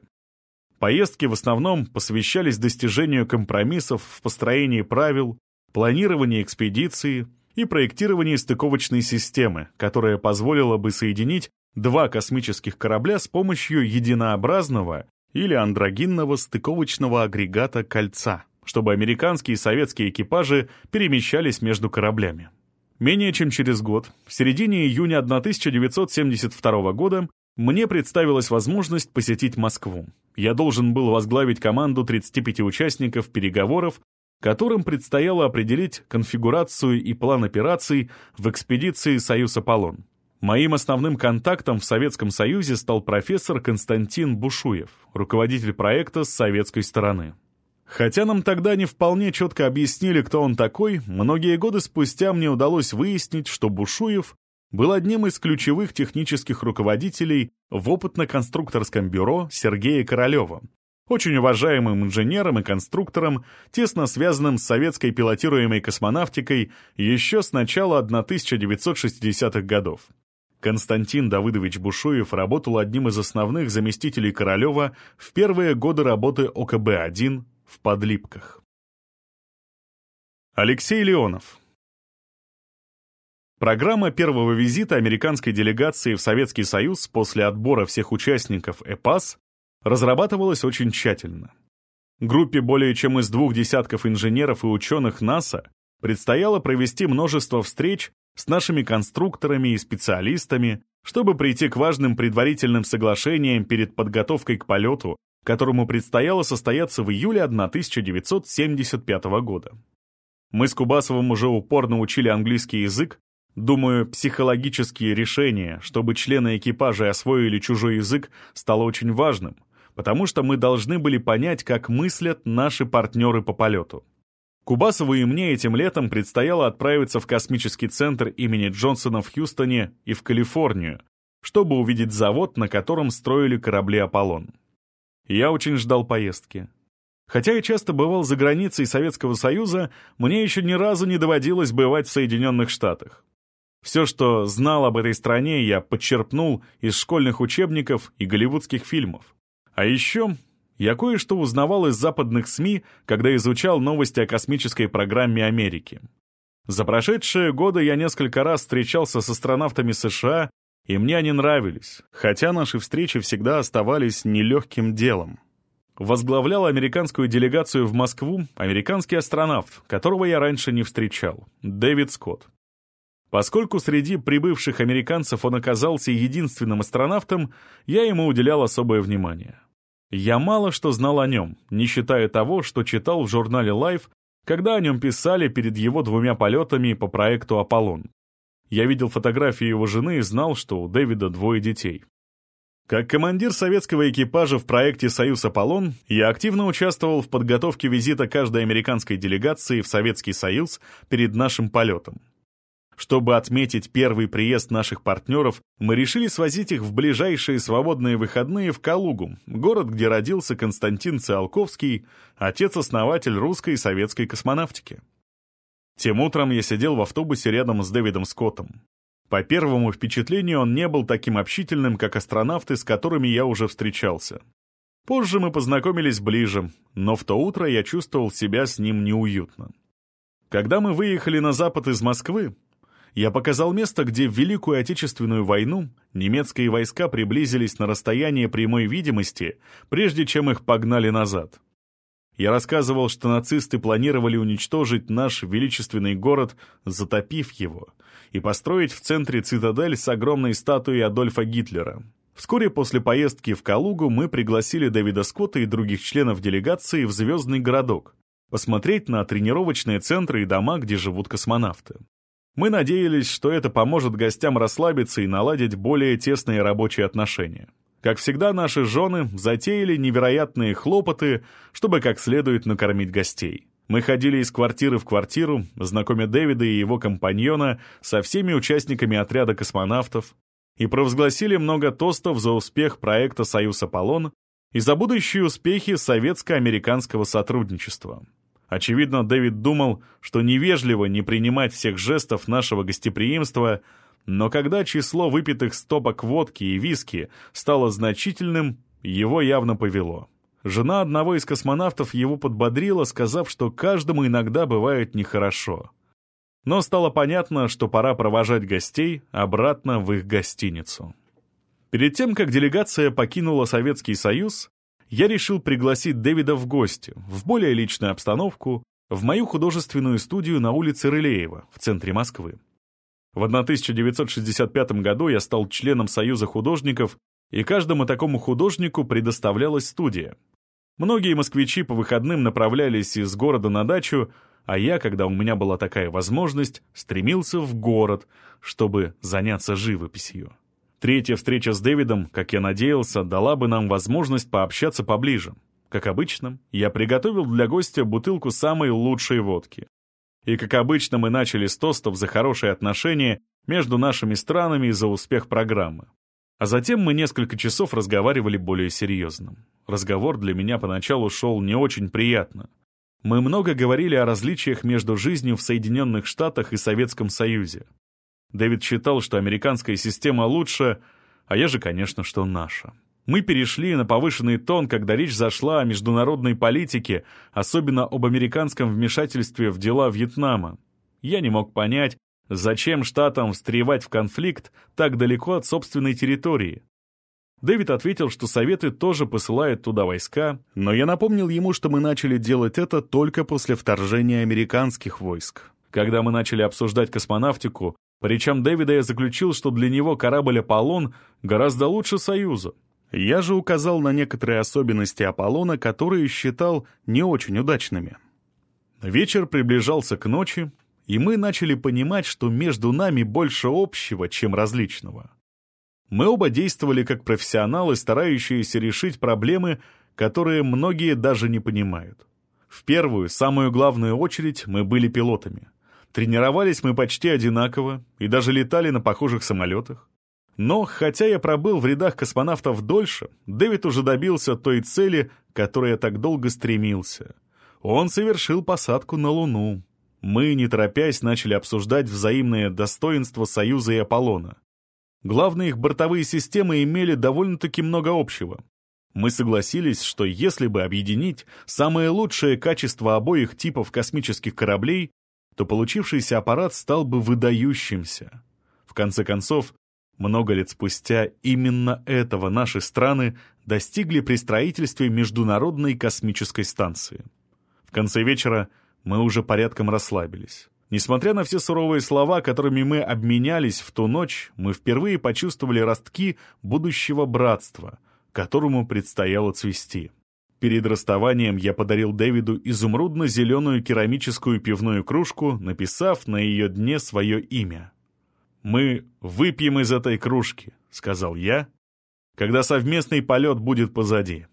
Поездки в основном посвящались достижению компромиссов в построении правил, планировании экспедиции и проектировании стыковочной системы, которая позволила бы соединить два космических корабля с помощью единообразного или андрогинного стыковочного агрегата «Кольца», чтобы американские и советские экипажи перемещались между кораблями. Менее чем через год, в середине июня 1972 года, мне представилась возможность посетить Москву. Я должен был возглавить команду 35 участников переговоров, которым предстояло определить конфигурацию и план операций в экспедиции «Союз Аполлон». Моим основным контактом в Советском Союзе стал профессор Константин Бушуев, руководитель проекта с советской стороны. Хотя нам тогда не вполне четко объяснили, кто он такой, многие годы спустя мне удалось выяснить, что Бушуев был одним из ключевых технических руководителей в опытно-конструкторском бюро Сергея Королева, очень уважаемым инженером и конструктором, тесно связанным с советской пилотируемой космонавтикой еще с начала 1960-х годов. Константин Давыдович Бушуев работал одним из основных заместителей Королева в первые годы работы ОКБ-1 в Подлипках. Алексей Леонов Программа первого визита американской делегации в Советский Союз после отбора всех участников ЭПАС разрабатывалась очень тщательно. Группе более чем из двух десятков инженеров и ученых НАСА предстояло провести множество встреч с нашими конструкторами и специалистами, чтобы прийти к важным предварительным соглашениям перед подготовкой к полету, которому предстояло состояться в июле 1975 года. Мы с Кубасовым уже упорно учили английский язык, Думаю, психологические решения, чтобы члены экипажа освоили чужой язык, стало очень важным, потому что мы должны были понять, как мыслят наши партнеры по полету. Кубасову и мне этим летом предстояло отправиться в космический центр имени Джонсона в Хьюстоне и в Калифорнию, чтобы увидеть завод, на котором строили корабли «Аполлон». Я очень ждал поездки. Хотя я часто бывал за границей Советского Союза, мне еще ни разу не доводилось бывать в Соединенных Штатах. Все, что знал об этой стране, я подчерпнул из школьных учебников и голливудских фильмов. А еще я кое-что узнавал из западных СМИ, когда изучал новости о космической программе Америки. За прошедшие годы я несколько раз встречался с астронавтами США, и мне они нравились, хотя наши встречи всегда оставались нелегким делом. Возглавлял американскую делегацию в Москву американский астронавт, которого я раньше не встречал, Дэвид Скотт. Поскольку среди прибывших американцев он оказался единственным астронавтом, я ему уделял особое внимание. Я мало что знал о нем, не считая того, что читал в журнале Life, когда о нем писали перед его двумя полетами по проекту «Аполлон». Я видел фотографии его жены и знал, что у Дэвида двое детей. Как командир советского экипажа в проекте «Союз Аполлон» я активно участвовал в подготовке визита каждой американской делегации в Советский Союз перед нашим полетом. Чтобы отметить первый приезд наших партнеров, мы решили свозить их в ближайшие свободные выходные в Калугу, город, где родился Константин Циолковский, отец-основатель русской и советской космонавтики. Тем утром я сидел в автобусе рядом с Дэвидом Скоттом. По первому впечатлению он не был таким общительным, как астронавты, с которыми я уже встречался. Позже мы познакомились ближе, но в то утро я чувствовал себя с ним неуютно. Когда мы выехали на запад из Москвы, я показал место, где в Великую Отечественную войну немецкие войска приблизились на расстояние прямой видимости, прежде чем их погнали назад. Я рассказывал, что нацисты планировали уничтожить наш величественный город, затопив его, и построить в центре цитадель с огромной статуей Адольфа Гитлера. Вскоре после поездки в Калугу мы пригласили Дэвида Скотта и других членов делегации в Звездный городок, посмотреть на тренировочные центры и дома, где живут космонавты. Мы надеялись, что это поможет гостям расслабиться и наладить более тесные рабочие отношения. Как всегда, наши жены затеяли невероятные хлопоты, чтобы как следует накормить гостей. Мы ходили из квартиры в квартиру, знакомя Дэвида и его компаньона со всеми участниками отряда космонавтов, и провозгласили много тостов за успех проекта «Союз Аполлон» и за будущие успехи советско-американского сотрудничества. Очевидно, Дэвид думал, что невежливо не принимать всех жестов нашего гостеприимства, но когда число выпитых стопок водки и виски стало значительным, его явно повело. Жена одного из космонавтов его подбодрила, сказав, что каждому иногда бывает нехорошо. Но стало понятно, что пора провожать гостей обратно в их гостиницу. Перед тем, как делегация покинула Советский Союз, я решил пригласить Дэвида в гости, в более личную обстановку, в мою художественную студию на улице Рылеева, в центре Москвы. В 1965 году я стал членом Союза художников, и каждому такому художнику предоставлялась студия. Многие москвичи по выходным направлялись из города на дачу, а я, когда у меня была такая возможность, стремился в город, чтобы заняться живописью. Третья встреча с Дэвидом, как я надеялся, дала бы нам возможность пообщаться поближе. Как обычно, я приготовил для гостя бутылку самой лучшей водки. И как обычно мы начали с тостов за хорошие отношения между нашими странами и за успех программы. А затем мы несколько часов разговаривали более серьезно. Разговор для меня поначалу шел не очень приятно. Мы много говорили о различиях между жизнью в Соединенных Штатах и Советском Союзе. Дэвид считал, что американская система лучше, а я же, конечно, что наша. Мы перешли на повышенный тон, когда речь зашла о международной политике, особенно об американском вмешательстве в дела Вьетнама. Я не мог понять, зачем штатам встревать в конфликт так далеко от собственной территории. Дэвид ответил, что Советы тоже посылают туда войска, но я напомнил ему, что мы начали делать это только после вторжения американских войск. Когда мы начали обсуждать космонавтику, причем Дэвида я заключил, что для него корабль «Аполлон» гораздо лучше «Союза». Я же указал на некоторые особенности «Аполлона», которые считал не очень удачными. Вечер приближался к ночи, и мы начали понимать, что между нами больше общего, чем различного. Мы оба действовали как профессионалы, старающиеся решить проблемы, которые многие даже не понимают. В первую, самую главную очередь мы были пилотами. Тренировались мы почти одинаково и даже летали на похожих самолетах. Но, хотя я пробыл в рядах космонавтов дольше, Дэвид уже добился той цели, к которой я так долго стремился. Он совершил посадку на Луну. Мы, не торопясь, начали обсуждать взаимное достоинство Союза и Аполлона. Главные их бортовые системы имели довольно-таки много общего. Мы согласились, что если бы объединить самые лучшие качества обоих типов космических кораблей, то получившийся аппарат стал бы выдающимся. В конце концов, много лет спустя именно этого наши страны достигли при строительстве Международной космической станции. В конце вечера мы уже порядком расслабились. Несмотря на все суровые слова, которыми мы обменялись в ту ночь, мы впервые почувствовали ростки будущего братства, которому предстояло цвести. Перед расставанием я подарил Дэвиду изумрудно-зеленую керамическую пивную кружку, написав на ее дне свое имя. «Мы выпьем из этой кружки», — сказал я, «когда совместный полет будет позади.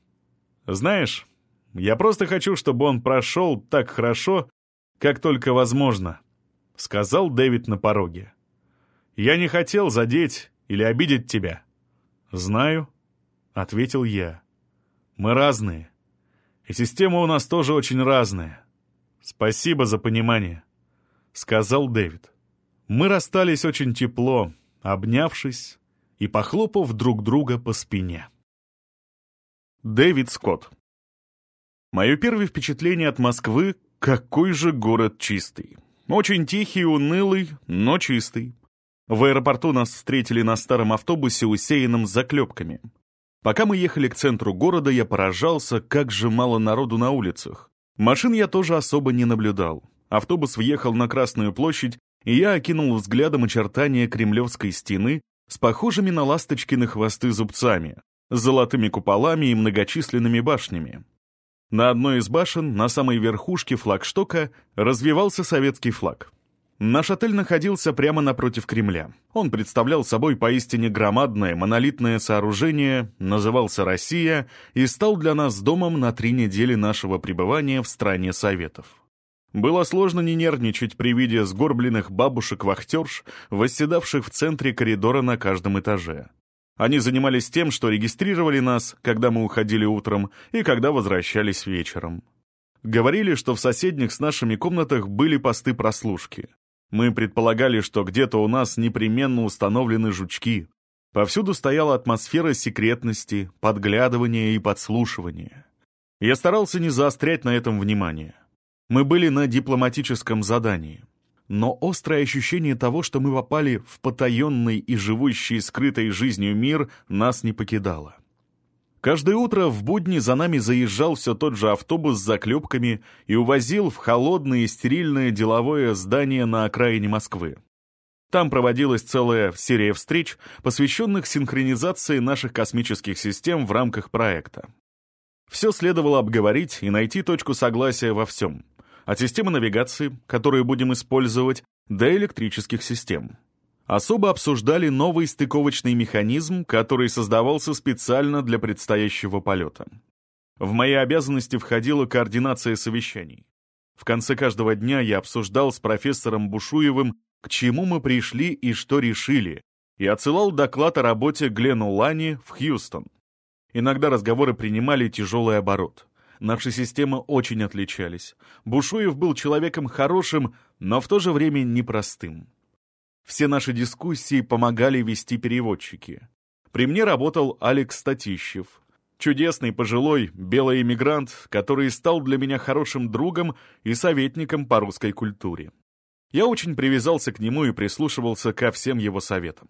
Знаешь, я просто хочу, чтобы он прошел так хорошо, как только возможно», — сказал Дэвид на пороге. «Я не хотел задеть или обидеть тебя». «Знаю», — ответил я. «Мы разные, и система у нас тоже очень разная. Спасибо за понимание», — сказал Дэвид. Мы расстались очень тепло, обнявшись и похлопав друг друга по спине. Дэвид Скотт Мое первое впечатление от Москвы какой же город чистый. Очень тихий, унылый, но чистый. В аэропорту нас встретили на старом автобусе, усеянном заклепками. Пока мы ехали к центру города, я поражался, как же мало народу на улицах. Машин я тоже особо не наблюдал. Автобус въехал на Красную площадь, и я окинул взглядом очертания Кремлевской стены с похожими на ласточкины хвосты зубцами, с золотыми куполами и многочисленными башнями. На одной из башен, на самой верхушке флагштока, развивался советский флаг. Наш отель находился прямо напротив Кремля. Он представлял собой поистине громадное монолитное сооружение, назывался «Россия» и стал для нас домом на три недели нашего пребывания в стране Советов. Было сложно не нервничать при виде сгорбленных бабушек-вахтерш, восседавших в центре коридора на каждом этаже. Они занимались тем, что регистрировали нас, когда мы уходили утром и когда возвращались вечером. Говорили, что в соседних с нашими комнатах были посты прослушки. Мы предполагали, что где-то у нас непременно установлены жучки. Повсюду стояла атмосфера секретности, подглядывания и подслушивания. Я старался не заострять на этом внимание. Мы были на дипломатическом задании но острое ощущение того, что мы попали в потаенный и живущий скрытой жизнью мир, нас не покидало. Каждое утро в будни за нами заезжал все тот же автобус с заклепками и увозил в холодное и стерильное деловое здание на окраине Москвы. Там проводилась целая серия встреч, посвященных синхронизации наших космических систем в рамках проекта. Все следовало обговорить и найти точку согласия во всем от системы навигации, которую будем использовать, до электрических систем. Особо обсуждали новый стыковочный механизм, который создавался специально для предстоящего полета. В мои обязанности входила координация совещаний. В конце каждого дня я обсуждал с профессором Бушуевым, к чему мы пришли и что решили, и отсылал доклад о работе Глену Лани в Хьюстон. Иногда разговоры принимали тяжелый оборот. Наши системы очень отличались. Бушуев был человеком хорошим, но в то же время непростым. Все наши дискуссии помогали вести переводчики. При мне работал Алекс Татищев, чудесный пожилой белый эмигрант, который стал для меня хорошим другом и советником по русской культуре. Я очень привязался к нему и прислушивался ко всем его советам.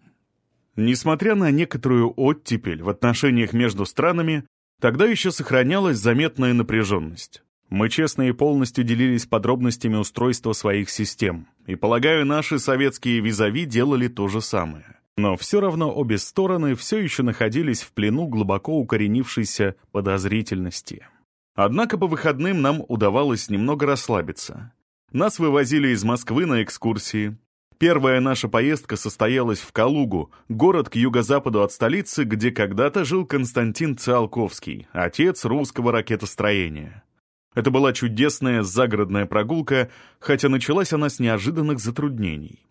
Несмотря на некоторую оттепель в отношениях между странами, Тогда еще сохранялась заметная напряженность. Мы честно и полностью делились подробностями устройства своих систем, и, полагаю, наши советские визави делали то же самое. Но все равно обе стороны все еще находились в плену глубоко укоренившейся подозрительности. Однако по выходным нам удавалось немного расслабиться. Нас вывозили из Москвы на экскурсии. Первая наша поездка состоялась в Калугу, город к юго-западу от столицы, где когда-то жил Константин Циолковский, отец русского ракетостроения. Это была чудесная загородная прогулка, хотя началась она с неожиданных затруднений.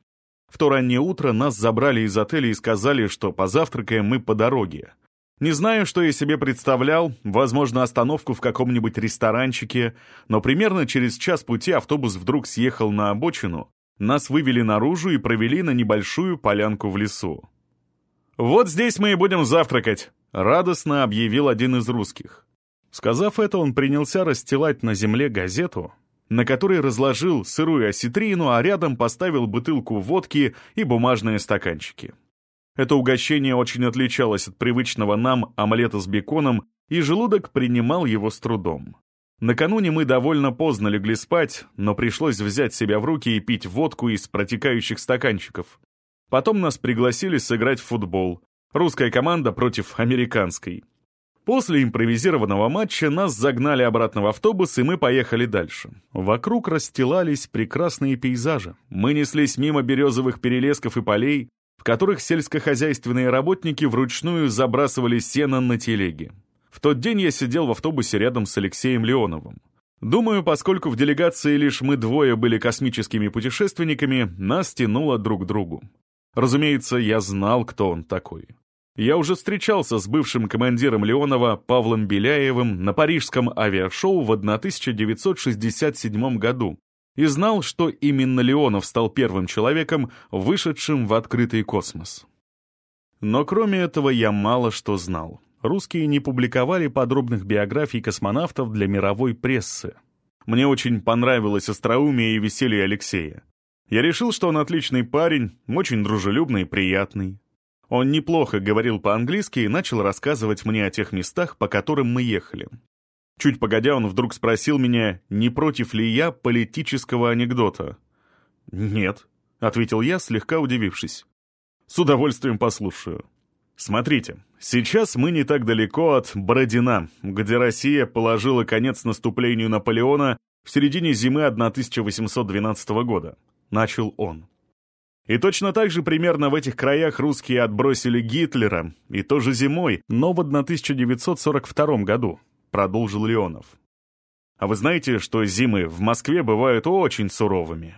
В то раннее утро нас забрали из отеля и сказали, что позавтракаем мы по дороге. Не знаю, что я себе представлял, возможно, остановку в каком-нибудь ресторанчике, но примерно через час пути автобус вдруг съехал на обочину, нас вывели наружу и провели на небольшую полянку в лесу. «Вот здесь мы и будем завтракать», — радостно объявил один из русских. Сказав это, он принялся расстилать на земле газету, на которой разложил сырую осетрину, а рядом поставил бутылку водки и бумажные стаканчики. Это угощение очень отличалось от привычного нам омлета с беконом, и желудок принимал его с трудом. Накануне мы довольно поздно легли спать, но пришлось взять себя в руки и пить водку из протекающих стаканчиков. Потом нас пригласили сыграть в футбол. Русская команда против американской. После импровизированного матча нас загнали обратно в автобус, и мы поехали дальше. Вокруг расстилались прекрасные пейзажи. Мы неслись мимо березовых перелесков и полей, в которых сельскохозяйственные работники вручную забрасывали сено на телеги. В тот день я сидел в автобусе рядом с Алексеем Леоновым. Думаю, поскольку в делегации лишь мы двое были космическими путешественниками, нас тянуло друг к другу. Разумеется, я знал, кто он такой. Я уже встречался с бывшим командиром Леонова Павлом Беляевым на парижском авиашоу в 1967 году и знал, что именно Леонов стал первым человеком, вышедшим в открытый космос. Но кроме этого я мало что знал. Русские не публиковали подробных биографий космонавтов для мировой прессы. Мне очень понравилось остроумие и веселье Алексея. Я решил, что он отличный парень, очень дружелюбный и приятный. Он неплохо говорил по-английски и начал рассказывать мне о тех местах, по которым мы ехали. Чуть погодя, он вдруг спросил меня, не против ли я политического анекдота. «Нет», — ответил я, слегка удивившись. «С удовольствием послушаю». Смотрите, сейчас мы не так далеко от Бородина, где Россия положила конец наступлению Наполеона в середине зимы 1812 года. Начал он. И точно так же примерно в этих краях русские отбросили Гитлера, и тоже зимой, но в 1942 году, продолжил Леонов. А вы знаете, что зимы в Москве бывают очень суровыми?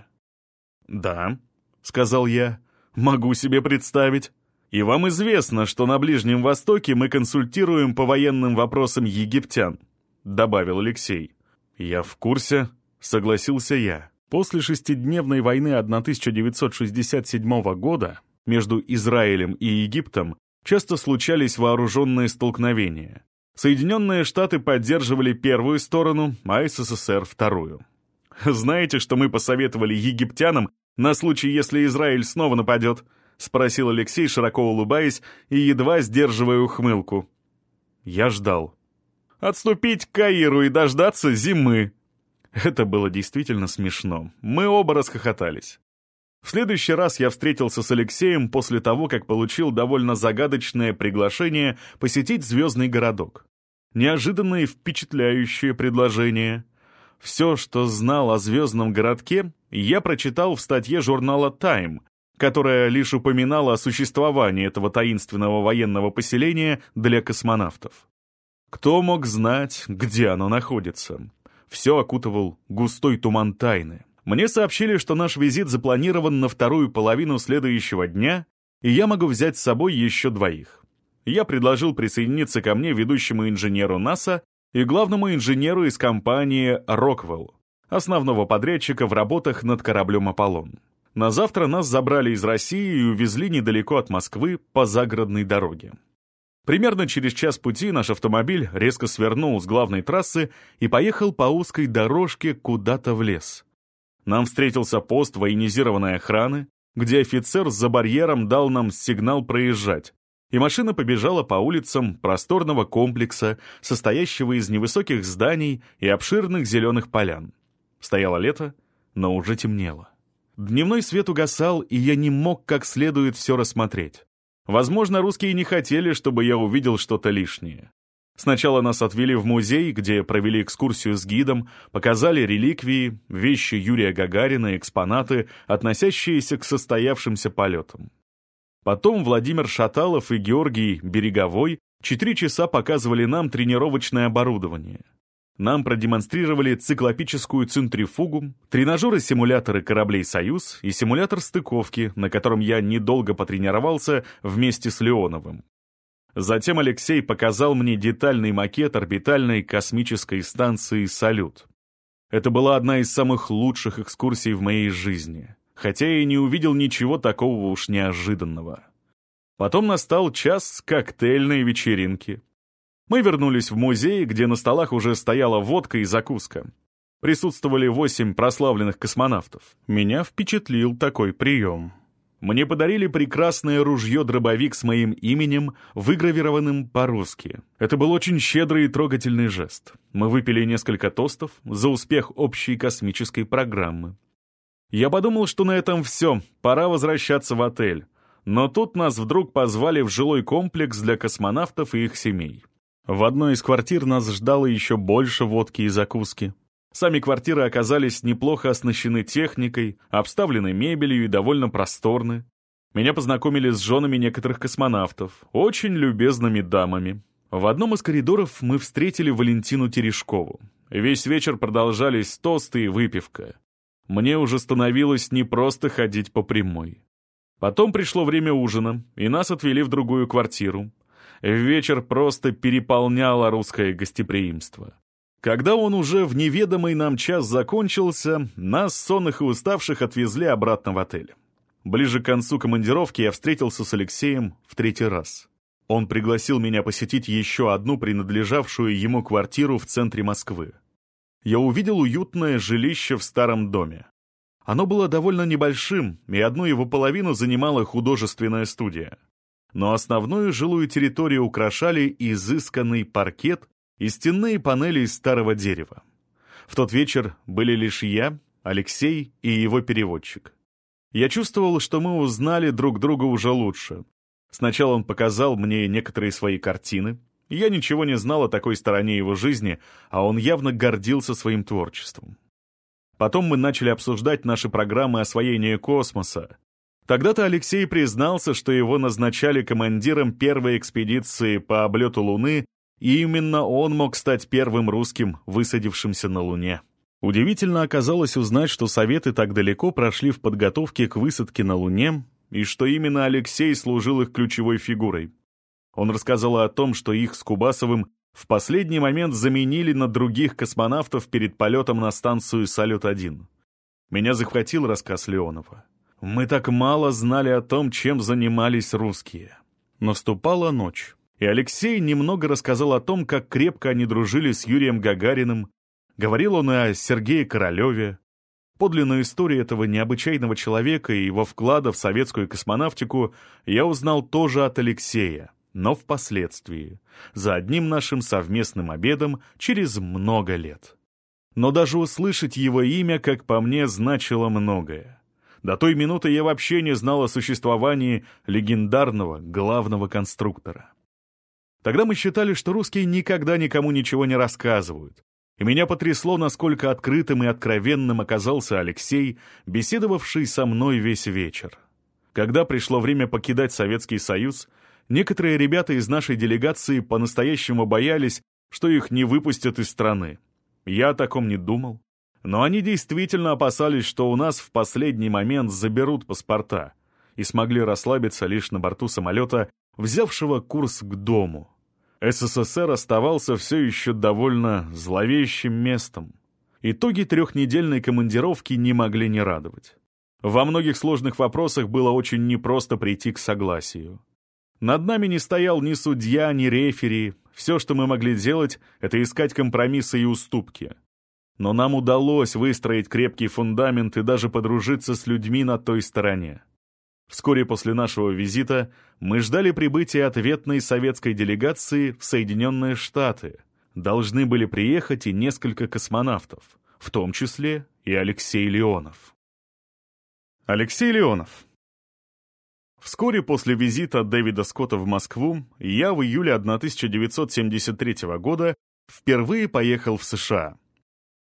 Да, сказал я, могу себе представить. И вам известно, что на Ближнем Востоке мы консультируем по военным вопросам египтян, добавил Алексей. Я в курсе, согласился я. После шестидневной войны 1967 года между Израилем и Египтом часто случались вооруженные столкновения. Соединенные Штаты поддерживали первую сторону, а СССР — вторую. «Знаете, что мы посоветовали египтянам на случай, если Израиль снова нападет?» — спросил Алексей, широко улыбаясь и едва сдерживая ухмылку. Я ждал. «Отступить к Каиру и дождаться зимы», это было действительно смешно. Мы оба расхохотались. В следующий раз я встретился с Алексеем после того, как получил довольно загадочное приглашение посетить звездный городок. Неожиданное и впечатляющее предложение. Все, что знал о звездном городке, я прочитал в статье журнала «Тайм», которая лишь упоминала о существовании этого таинственного военного поселения для космонавтов. Кто мог знать, где оно находится? Все окутывал густой туман тайны. Мне сообщили, что наш визит запланирован на вторую половину следующего дня, и я могу взять с собой еще двоих. Я предложил присоединиться ко мне ведущему инженеру НАСА и главному инженеру из компании «Роквелл», основного подрядчика в работах над кораблем «Аполлон». На завтра нас забрали из России и увезли недалеко от Москвы по загородной дороге. Примерно через час пути наш автомобиль резко свернул с главной трассы и поехал по узкой дорожке куда-то в лес. Нам встретился пост военизированной охраны, где офицер за барьером дал нам сигнал проезжать, и машина побежала по улицам просторного комплекса, состоящего из невысоких зданий и обширных зеленых полян. Стояло лето, но уже темнело. Дневной свет угасал, и я не мог как следует все рассмотреть. Возможно, русские не хотели, чтобы я увидел что-то лишнее. Сначала нас отвели в музей, где провели экскурсию с гидом, показали реликвии, вещи Юрия Гагарина, экспонаты, относящиеся к состоявшимся полетам. Потом Владимир Шаталов и Георгий Береговой четыре часа показывали нам тренировочное оборудование. Нам продемонстрировали циклопическую центрифугу, тренажеры-симуляторы кораблей «Союз» и симулятор стыковки, на котором я недолго потренировался вместе с Леоновым. Затем Алексей показал мне детальный макет орбитальной космической станции «Салют». Это была одна из самых лучших экскурсий в моей жизни, хотя я и не увидел ничего такого уж неожиданного. Потом настал час коктейльной вечеринки. Мы вернулись в музей, где на столах уже стояла водка и закуска. Присутствовали восемь прославленных космонавтов. Меня впечатлил такой прием. Мне подарили прекрасное ружье-дробовик с моим именем, выгравированным по-русски. Это был очень щедрый и трогательный жест. Мы выпили несколько тостов за успех общей космической программы. Я подумал, что на этом все, пора возвращаться в отель. Но тут нас вдруг позвали в жилой комплекс для космонавтов и их семей. В одной из квартир нас ждало еще больше водки и закуски. Сами квартиры оказались неплохо оснащены техникой, обставлены мебелью и довольно просторны. Меня познакомили с женами некоторых космонавтов, очень любезными дамами. В одном из коридоров мы встретили Валентину Терешкову. Весь вечер продолжались тосты и выпивка. Мне уже становилось не просто ходить по прямой. Потом пришло время ужина, и нас отвели в другую квартиру. Вечер просто переполняло русское гостеприимство. Когда он уже в неведомый нам час закончился, нас, сонных и уставших, отвезли обратно в отель. Ближе к концу командировки я встретился с Алексеем в третий раз. Он пригласил меня посетить еще одну принадлежавшую ему квартиру в центре Москвы. Я увидел уютное жилище в старом доме. Оно было довольно небольшим, и одну его половину занимала художественная студия. Но основную жилую территорию украшали изысканный паркет и стенные панели из старого дерева. В тот вечер были лишь я, Алексей и его переводчик. Я чувствовал, что мы узнали друг друга уже лучше. Сначала он показал мне некоторые свои картины. Я ничего не знал о такой стороне его жизни, а он явно гордился своим творчеством. Потом мы начали обсуждать наши программы освоения космоса. Тогда-то Алексей признался, что его назначали командиром первой экспедиции по облету Луны и именно он мог стать первым русским, высадившимся на Луне. Удивительно оказалось узнать, что Советы так далеко прошли в подготовке к высадке на Луне, и что именно Алексей служил их ключевой фигурой. Он рассказал о том, что их с Кубасовым в последний момент заменили на других космонавтов перед полетом на станцию «Салют-1». Меня захватил рассказ Леонова. Мы так мало знали о том, чем занимались русские. Наступала ночь. И Алексей немного рассказал о том, как крепко они дружили с Юрием Гагариным. Говорил он и о Сергее Королеве. Подлинную историю этого необычайного человека и его вклада в советскую космонавтику я узнал тоже от Алексея, но впоследствии, за одним нашим совместным обедом через много лет. Но даже услышать его имя, как по мне, значило многое. До той минуты я вообще не знал о существовании легендарного главного конструктора. Тогда мы считали, что русские никогда никому ничего не рассказывают. И меня потрясло, насколько открытым и откровенным оказался Алексей, беседовавший со мной весь вечер. Когда пришло время покидать Советский Союз, некоторые ребята из нашей делегации по-настоящему боялись, что их не выпустят из страны. Я о таком не думал. Но они действительно опасались, что у нас в последний момент заберут паспорта, и смогли расслабиться лишь на борту самолета, взявшего курс к дому. СССР оставался все еще довольно зловещим местом. Итоги трехнедельной командировки не могли не радовать. Во многих сложных вопросах было очень непросто прийти к согласию. Над нами не стоял ни судья, ни рефери. Все, что мы могли делать, это искать компромиссы и уступки. Но нам удалось выстроить крепкий фундамент и даже подружиться с людьми на той стороне. Вскоре после нашего визита мы ждали прибытия ответной советской делегации в Соединенные Штаты. Должны были приехать и несколько космонавтов, в том числе и Алексей Леонов. Алексей Леонов Вскоре после визита Дэвида Скотта в Москву я в июле 1973 года впервые поехал в США.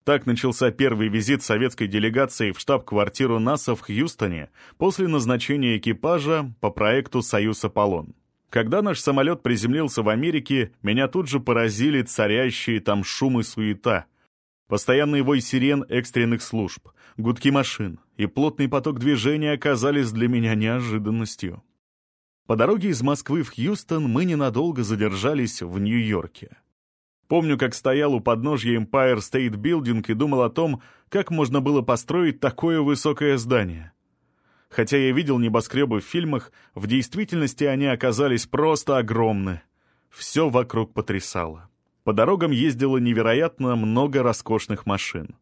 Так начался первый визит советской делегации в штаб-квартиру НАСА в Хьюстоне после назначения экипажа по проекту «Союз Аполлон». Когда наш самолет приземлился в Америке, меня тут же поразили царящие там шум и суета. Постоянный вой сирен экстренных служб, гудки машин и плотный поток движения оказались для меня неожиданностью. По дороге из Москвы в Хьюстон мы ненадолго задержались в Нью-Йорке. Помню, как стоял у подножья Empire State Building и думал о том, как можно было построить такое высокое здание. Хотя я видел небоскребы в фильмах, в действительности они оказались просто огромны. Все вокруг потрясало. По дорогам ездило невероятно много роскошных машин.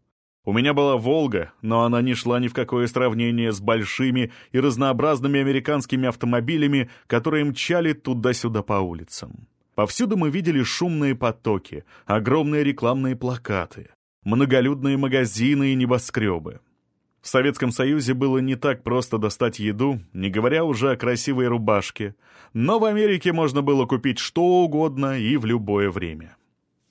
У меня была «Волга», но она не шла ни в какое сравнение с большими и разнообразными американскими автомобилями, которые мчали туда-сюда по улицам. Повсюду мы видели шумные потоки, огромные рекламные плакаты, многолюдные магазины и небоскребы. В Советском Союзе было не так просто достать еду, не говоря уже о красивой рубашке, но в Америке можно было купить что угодно и в любое время.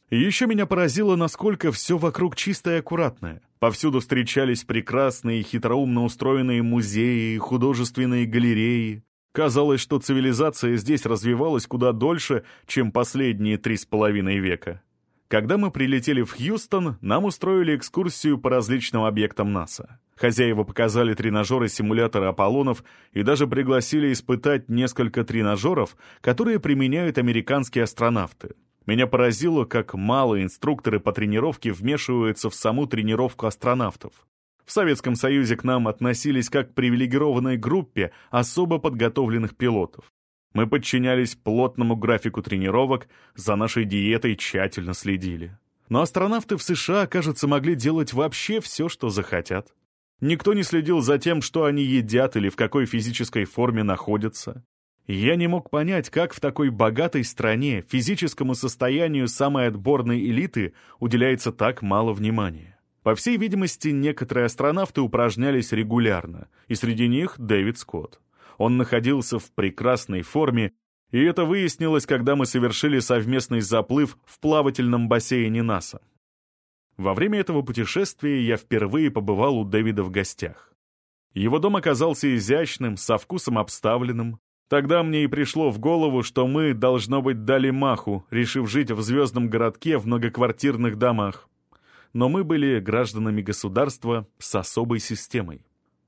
еще меня поразило, насколько все вокруг чистое и аккуратное. Повсюду встречались прекрасные, хитроумно устроенные музеи, художественные галереи, Казалось, что цивилизация здесь развивалась куда дольше, чем последние три с половиной века. Когда мы прилетели в Хьюстон, нам устроили экскурсию по различным объектам НАСА. Хозяева показали тренажеры симулятора Аполлонов и даже пригласили испытать несколько тренажеров, которые применяют американские астронавты. Меня поразило, как мало инструкторы по тренировке вмешиваются в саму тренировку астронавтов. В Советском Союзе к нам относились как к привилегированной группе особо подготовленных пилотов. Мы подчинялись плотному графику тренировок, за нашей диетой тщательно следили. Но астронавты в США, кажется, могли делать вообще все, что захотят. Никто не следил за тем, что они едят или в какой физической форме находятся. Я не мог понять, как в такой богатой стране физическому состоянию самой отборной элиты уделяется так мало внимания. По всей видимости, некоторые астронавты упражнялись регулярно, и среди них Дэвид Скотт. Он находился в прекрасной форме, и это выяснилось, когда мы совершили совместный заплыв в плавательном бассейне НАСА. Во время этого путешествия я впервые побывал у Дэвида в гостях. Его дом оказался изящным, со вкусом обставленным. Тогда мне и пришло в голову, что мы, должно быть, дали маху, решив жить в звездном городке в многоквартирных домах но мы были гражданами государства с особой системой.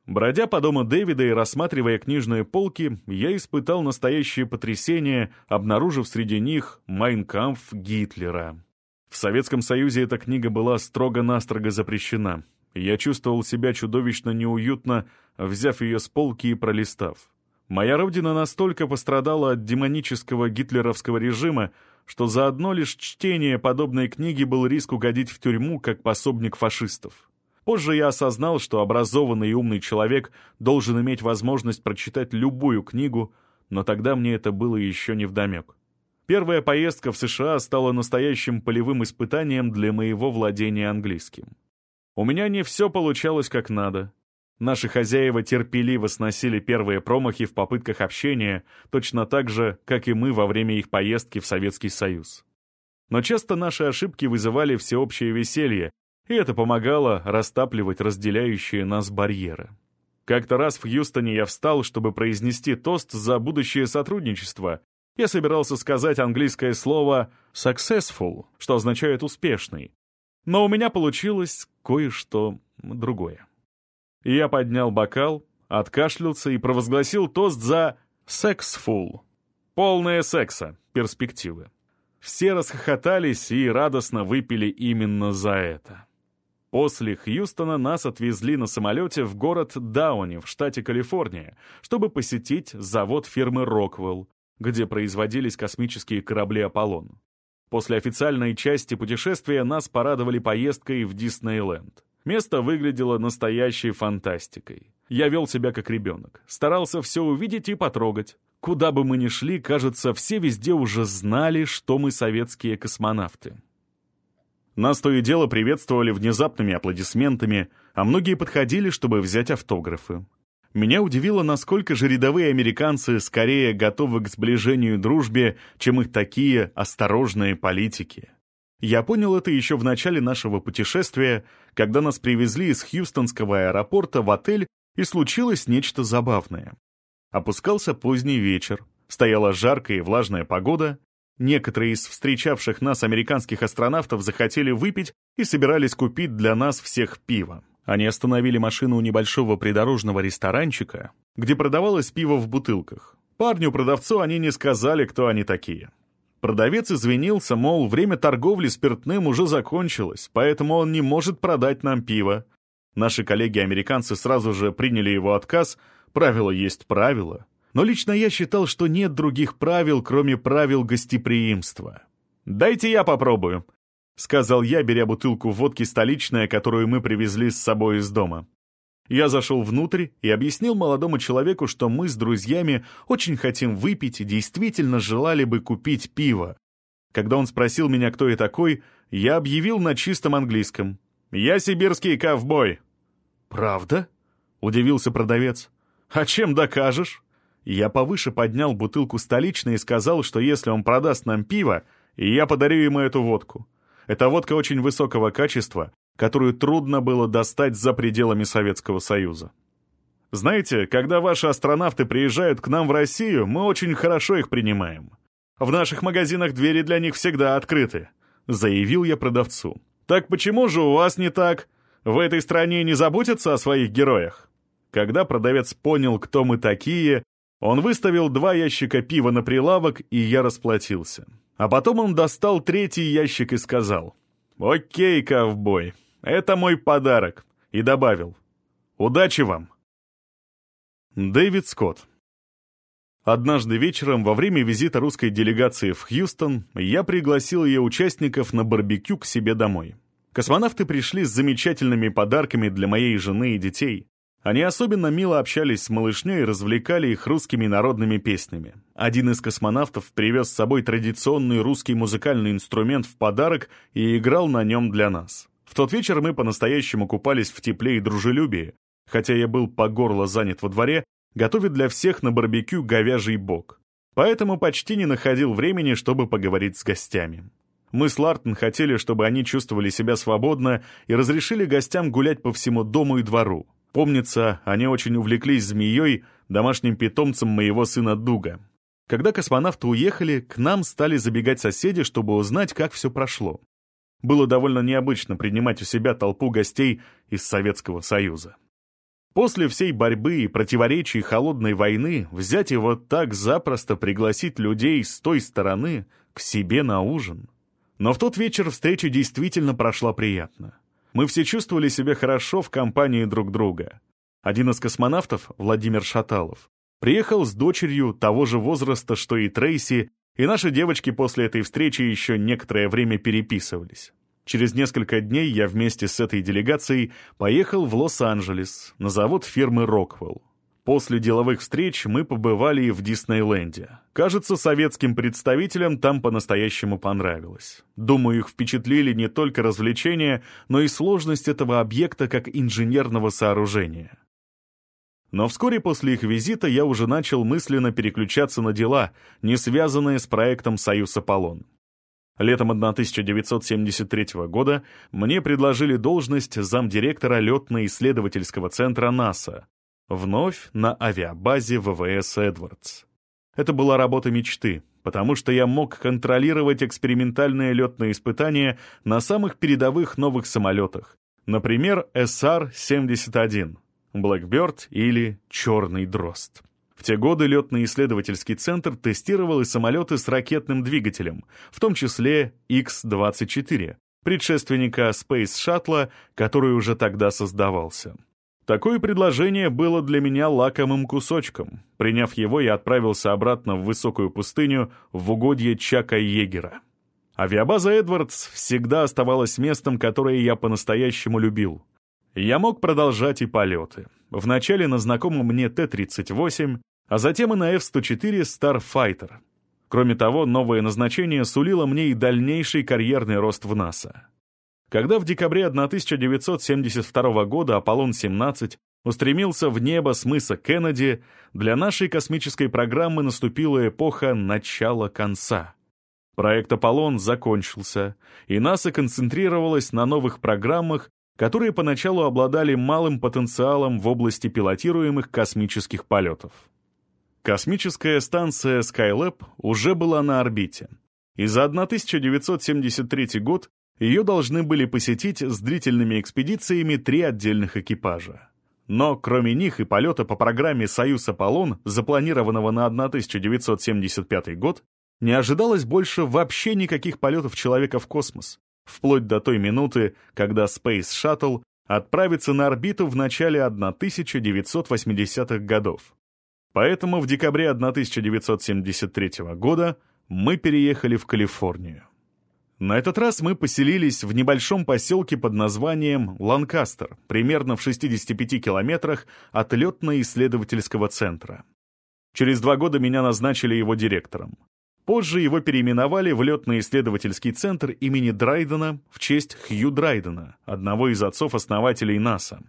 Бродя по дому Дэвида и рассматривая книжные полки, я испытал настоящее потрясение, обнаружив среди них «Майнкамф» Гитлера. В Советском Союзе эта книга была строго-настрого запрещена. Я чувствовал себя чудовищно неуютно, взяв ее с полки и пролистав. Моя родина настолько пострадала от демонического гитлеровского режима, что за одно лишь чтение подобной книги был риск угодить в тюрьму как пособник фашистов. Позже я осознал, что образованный и умный человек должен иметь возможность прочитать любую книгу, но тогда мне это было еще не вдомек. Первая поездка в США стала настоящим полевым испытанием для моего владения английским. У меня не все получалось как надо. Наши хозяева терпеливо сносили первые промахи в попытках общения, точно так же, как и мы во время их поездки в Советский Союз. Но часто наши ошибки вызывали всеобщее веселье, и это помогало растапливать разделяющие нас барьеры. Как-то раз в Хьюстоне я встал, чтобы произнести тост за будущее сотрудничество. Я собирался сказать английское слово «successful», что означает «успешный». Но у меня получилось кое-что другое. Я поднял бокал, откашлялся и провозгласил тост за «сексфул» — полное секса, перспективы. Все расхохотались и радостно выпили именно за это. После Хьюстона нас отвезли на самолете в город Дауни в штате Калифорния, чтобы посетить завод фирмы «Роквелл», где производились космические корабли «Аполлон». После официальной части путешествия нас порадовали поездкой в Диснейленд. Место выглядело настоящей фантастикой. Я вел себя как ребенок, старался все увидеть и потрогать. Куда бы мы ни шли, кажется, все везде уже знали, что мы советские космонавты. Нас то и дело приветствовали внезапными аплодисментами, а многие подходили, чтобы взять автографы. Меня удивило, насколько же рядовые американцы скорее готовы к сближению и дружбе, чем их такие осторожные политики. Я понял это еще в начале нашего путешествия, когда нас привезли из Хьюстонского аэропорта в отель, и случилось нечто забавное. Опускался поздний вечер, стояла жаркая и влажная погода, некоторые из встречавших нас американских астронавтов захотели выпить и собирались купить для нас всех пиво. Они остановили машину у небольшого придорожного ресторанчика, где продавалось пиво в бутылках. Парню-продавцу они не сказали, кто они такие. Продавец извинился, мол, время торговли спиртным уже закончилось, поэтому он не может продать нам пиво. Наши коллеги-американцы сразу же приняли его отказ, правило есть правило. Но лично я считал, что нет других правил, кроме правил гостеприимства. «Дайте я попробую», — сказал я, беря бутылку водки столичная, которую мы привезли с собой из дома. Я зашел внутрь и объяснил молодому человеку, что мы с друзьями очень хотим выпить и действительно желали бы купить пиво. Когда он спросил меня, кто я такой, я объявил на чистом английском. «Я сибирский ковбой». «Правда?» — удивился продавец. «А чем докажешь?» Я повыше поднял бутылку столичной и сказал, что если он продаст нам пиво, я подарю ему эту водку. Эта водка очень высокого качества, которую трудно было достать за пределами Советского Союза. Знаете, когда ваши астронавты приезжают к нам в Россию, мы очень хорошо их принимаем. В наших магазинах двери для них всегда открыты», — заявил я продавцу. «Так почему же у вас не так? В этой стране не заботятся о своих героях?» Когда продавец понял, кто мы такие, он выставил два ящика пива на прилавок, и я расплатился. А потом он достал третий ящик и сказал, «Окей, ковбой, это мой подарок», и добавил, «Удачи вам!» Дэвид Скотт Однажды вечером во время визита русской делегации в Хьюстон я пригласил ее участников на барбекю к себе домой. Космонавты пришли с замечательными подарками для моей жены и детей. Они особенно мило общались с малышней и развлекали их русскими народными песнями. Один из космонавтов привез с собой традиционный русский музыкальный инструмент в подарок и играл на нем для нас. В тот вечер мы по-настоящему купались в тепле и дружелюбии, хотя я был по горло занят во дворе, готовит для всех на барбекю говяжий бок. Поэтому почти не находил времени, чтобы поговорить с гостями. Мы с Лартон хотели, чтобы они чувствовали себя свободно и разрешили гостям гулять по всему дому и двору. Помнится, они очень увлеклись змеей, домашним питомцем моего сына Дуга. Когда космонавты уехали, к нам стали забегать соседи, чтобы узнать, как все прошло. Было довольно необычно принимать у себя толпу гостей из Советского Союза. После всей борьбы и противоречий холодной войны взять его так запросто пригласить людей с той стороны к себе на ужин. Но в тот вечер встреча действительно прошла приятно. Мы все чувствовали себя хорошо в компании друг друга. Один из космонавтов, Владимир Шаталов, приехал с дочерью того же возраста, что и Трейси, и наши девочки после этой встречи еще некоторое время переписывались. Через несколько дней я вместе с этой делегацией поехал в Лос-Анджелес на завод фирмы «Роквелл». После деловых встреч мы побывали и в Диснейленде. Кажется, советским представителям там по-настоящему понравилось. Думаю, их впечатлили не только развлечения, но и сложность этого объекта как инженерного сооружения. Но вскоре после их визита я уже начал мысленно переключаться на дела, не связанные с проектом «Союз Аполлон». Летом 1973 года мне предложили должность замдиректора летно-исследовательского центра НАСА, Вновь на авиабазе ВВС «Эдвардс». Это была работа мечты, потому что я мог контролировать экспериментальные летные испытания на самых передовых новых самолетах, например, SR-71, Blackbird или «Черный дрозд». В те годы летно-исследовательский центр тестировал и самолеты с ракетным двигателем, в том числе X-24, предшественника Space Shuttle, который уже тогда создавался. Такое предложение было для меня лакомым кусочком. Приняв его, я отправился обратно в высокую пустыню в угодье Чака Егера. Авиабаза «Эдвардс» всегда оставалась местом, которое я по-настоящему любил. Я мог продолжать и полеты. Вначале на знакомом мне Т-38, а затем и на F-104 Starfighter. Кроме того, новое назначение сулило мне и дальнейший карьерный рост в НАСА. Когда в декабре 1972 года «Аполлон-17» устремился в небо с мыса Кеннеди, для нашей космической программы наступила эпоха начала конца. Проект «Аполлон» закончился, и НАСА концентрировалась на новых программах, которые поначалу обладали малым потенциалом в области пилотируемых космических полетов. Космическая станция Skylab уже была на орбите, и за 1973 год ее должны были посетить с длительными экспедициями три отдельных экипажа. Но кроме них и полета по программе «Союз Аполлон», запланированного на 1975 год, не ожидалось больше вообще никаких полетов человека в космос, вплоть до той минуты, когда Space Shuttle отправится на орбиту в начале 1980-х годов. Поэтому в декабре 1973 года мы переехали в Калифорнию. На этот раз мы поселились в небольшом поселке под названием Ланкастер, примерно в 65 километрах от летно-исследовательского центра. Через два года меня назначили его директором. Позже его переименовали в летно-исследовательский центр имени Драйдена в честь Хью Драйдена, одного из отцов-основателей НАСА.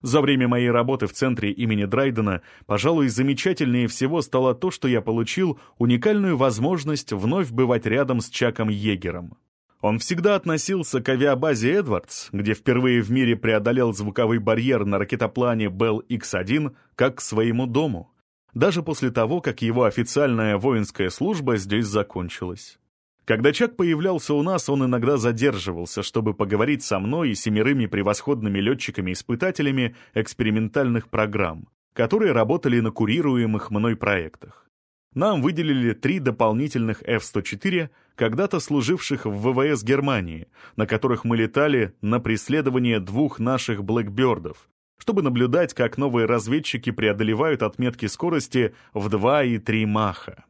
За время моей работы в центре имени Драйдена, пожалуй, замечательнее всего стало то, что я получил уникальную возможность вновь бывать рядом с Чаком Егером. Он всегда относился к авиабазе «Эдвардс», где впервые в мире преодолел звуковой барьер на ракетоплане Bell X-1, как к своему дому, даже после того, как его официальная воинская служба здесь закончилась. Когда Чак появлялся у нас, он иногда задерживался, чтобы поговорить со мной и семерыми превосходными летчиками-испытателями экспериментальных программ, которые работали на курируемых мной проектах. Нам выделили три дополнительных F-104, когда-то служивших в ВВС Германии, на которых мы летали на преследование двух наших «Блэкбердов», чтобы наблюдать, как новые разведчики преодолевают отметки скорости в 2 и 3 маха.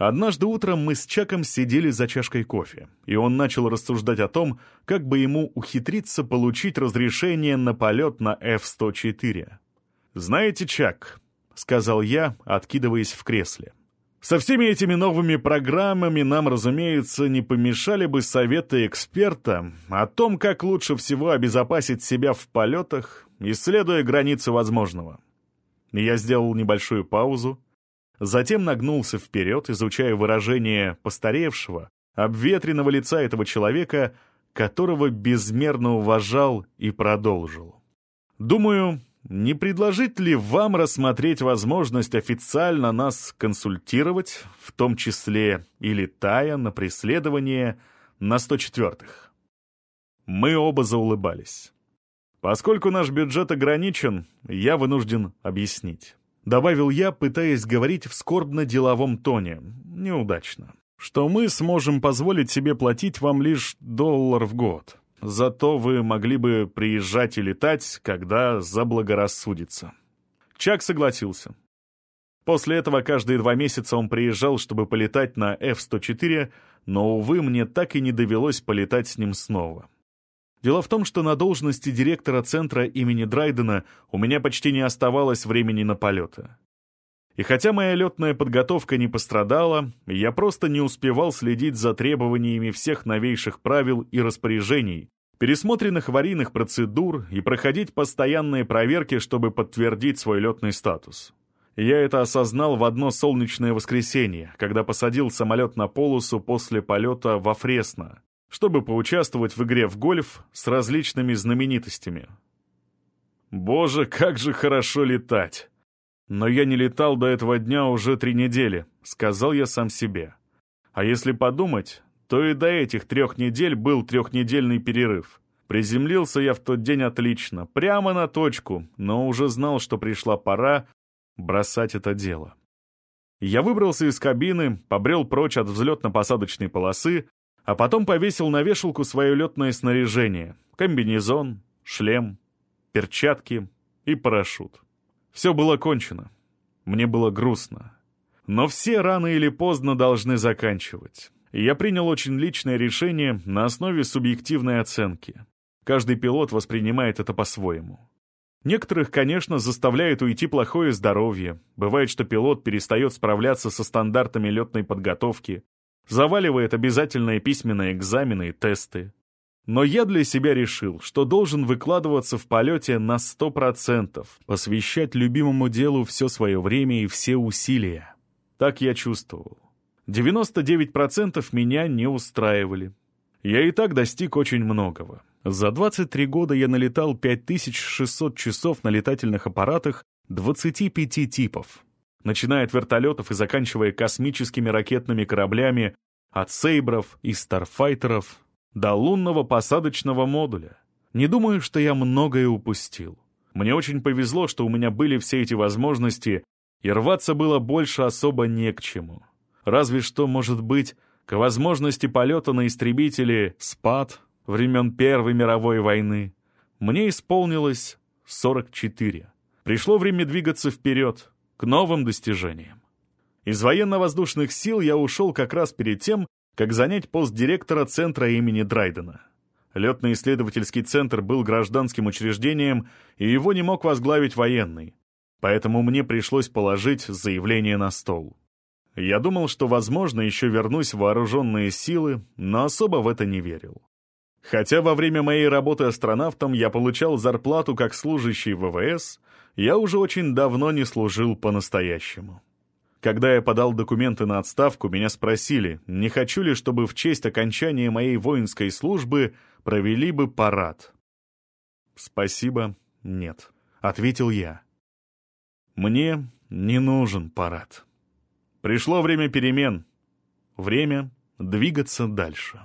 Однажды утром мы с Чаком сидели за чашкой кофе, и он начал рассуждать о том, как бы ему ухитриться получить разрешение на полет на F-104. «Знаете, Чак», — сказал я, откидываясь в кресле, «со всеми этими новыми программами нам, разумеется, не помешали бы советы эксперта о том, как лучше всего обезопасить себя в полетах, исследуя границы возможного». Я сделал небольшую паузу, Затем нагнулся вперед, изучая выражение постаревшего, обветренного лица этого человека, которого безмерно уважал и продолжил. «Думаю, не предложить ли вам рассмотреть возможность официально нас консультировать, в том числе и летая на преследование на 104-х?» Мы оба заулыбались. Поскольку наш бюджет ограничен, я вынужден объяснить. Добавил я, пытаясь говорить в скорбно-деловом тоне. Неудачно. Что мы сможем позволить себе платить вам лишь доллар в год. Зато вы могли бы приезжать и летать, когда заблагорассудится. Чак согласился. После этого каждые два месяца он приезжал, чтобы полетать на F-104, но, увы, мне так и не довелось полетать с ним снова. Дело в том, что на должности директора центра имени Драйдена у меня почти не оставалось времени на полеты. И хотя моя летная подготовка не пострадала, я просто не успевал следить за требованиями всех новейших правил и распоряжений, пересмотренных аварийных процедур и проходить постоянные проверки, чтобы подтвердить свой летный статус. Я это осознал в одно солнечное воскресенье, когда посадил самолет на полосу после полета во Фресно, чтобы поучаствовать в игре в гольф с различными знаменитостями. Боже, как же хорошо летать! Но я не летал до этого дня уже три недели, сказал я сам себе. А если подумать, то и до этих трех недель был трехнедельный перерыв. Приземлился я в тот день отлично, прямо на точку, но уже знал, что пришла пора бросать это дело. Я выбрался из кабины, побрел прочь от взлетно-посадочной полосы, а потом повесил на вешалку свое летное снаряжение, комбинезон, шлем, перчатки и парашют. Все было кончено. Мне было грустно. Но все рано или поздно должны заканчивать. Я принял очень личное решение на основе субъективной оценки. Каждый пилот воспринимает это по-своему. Некоторых, конечно, заставляет уйти плохое здоровье. Бывает, что пилот перестает справляться со стандартами летной подготовки, заваливает обязательные письменные экзамены и тесты. Но я для себя решил, что должен выкладываться в полете на 100%, посвящать любимому делу все свое время и все усилия. Так я чувствовал. 99% меня не устраивали. Я и так достиг очень многого. За 23 года я налетал 5600 часов на летательных аппаратах 25 типов. Начиная от вертолетов и заканчивая космическими ракетными кораблями, от сейбров и старфайтеров до лунного посадочного модуля. Не думаю, что я многое упустил. Мне очень повезло, что у меня были все эти возможности, и рваться было больше особо не к чему. Разве что, может быть, к возможности полета на истребителе «Спад» времен Первой мировой войны. Мне исполнилось 44. Пришло время двигаться вперед, к новым достижениям. Из военно-воздушных сил я ушел как раз перед тем, как занять пост директора центра имени Драйдена. Летно-исследовательский центр был гражданским учреждением, и его не мог возглавить военный. Поэтому мне пришлось положить заявление на стол. Я думал, что, возможно, еще вернусь в вооруженные силы, но особо в это не верил. Хотя во время моей работы астронавтом я получал зарплату как служащий ВВС, я уже очень давно не служил по-настоящему. Когда я подал документы на отставку, меня спросили, не хочу ли, чтобы в честь окончания моей воинской службы провели бы парад. «Спасибо, нет», — ответил я. «Мне не нужен парад. Пришло время перемен, время двигаться дальше».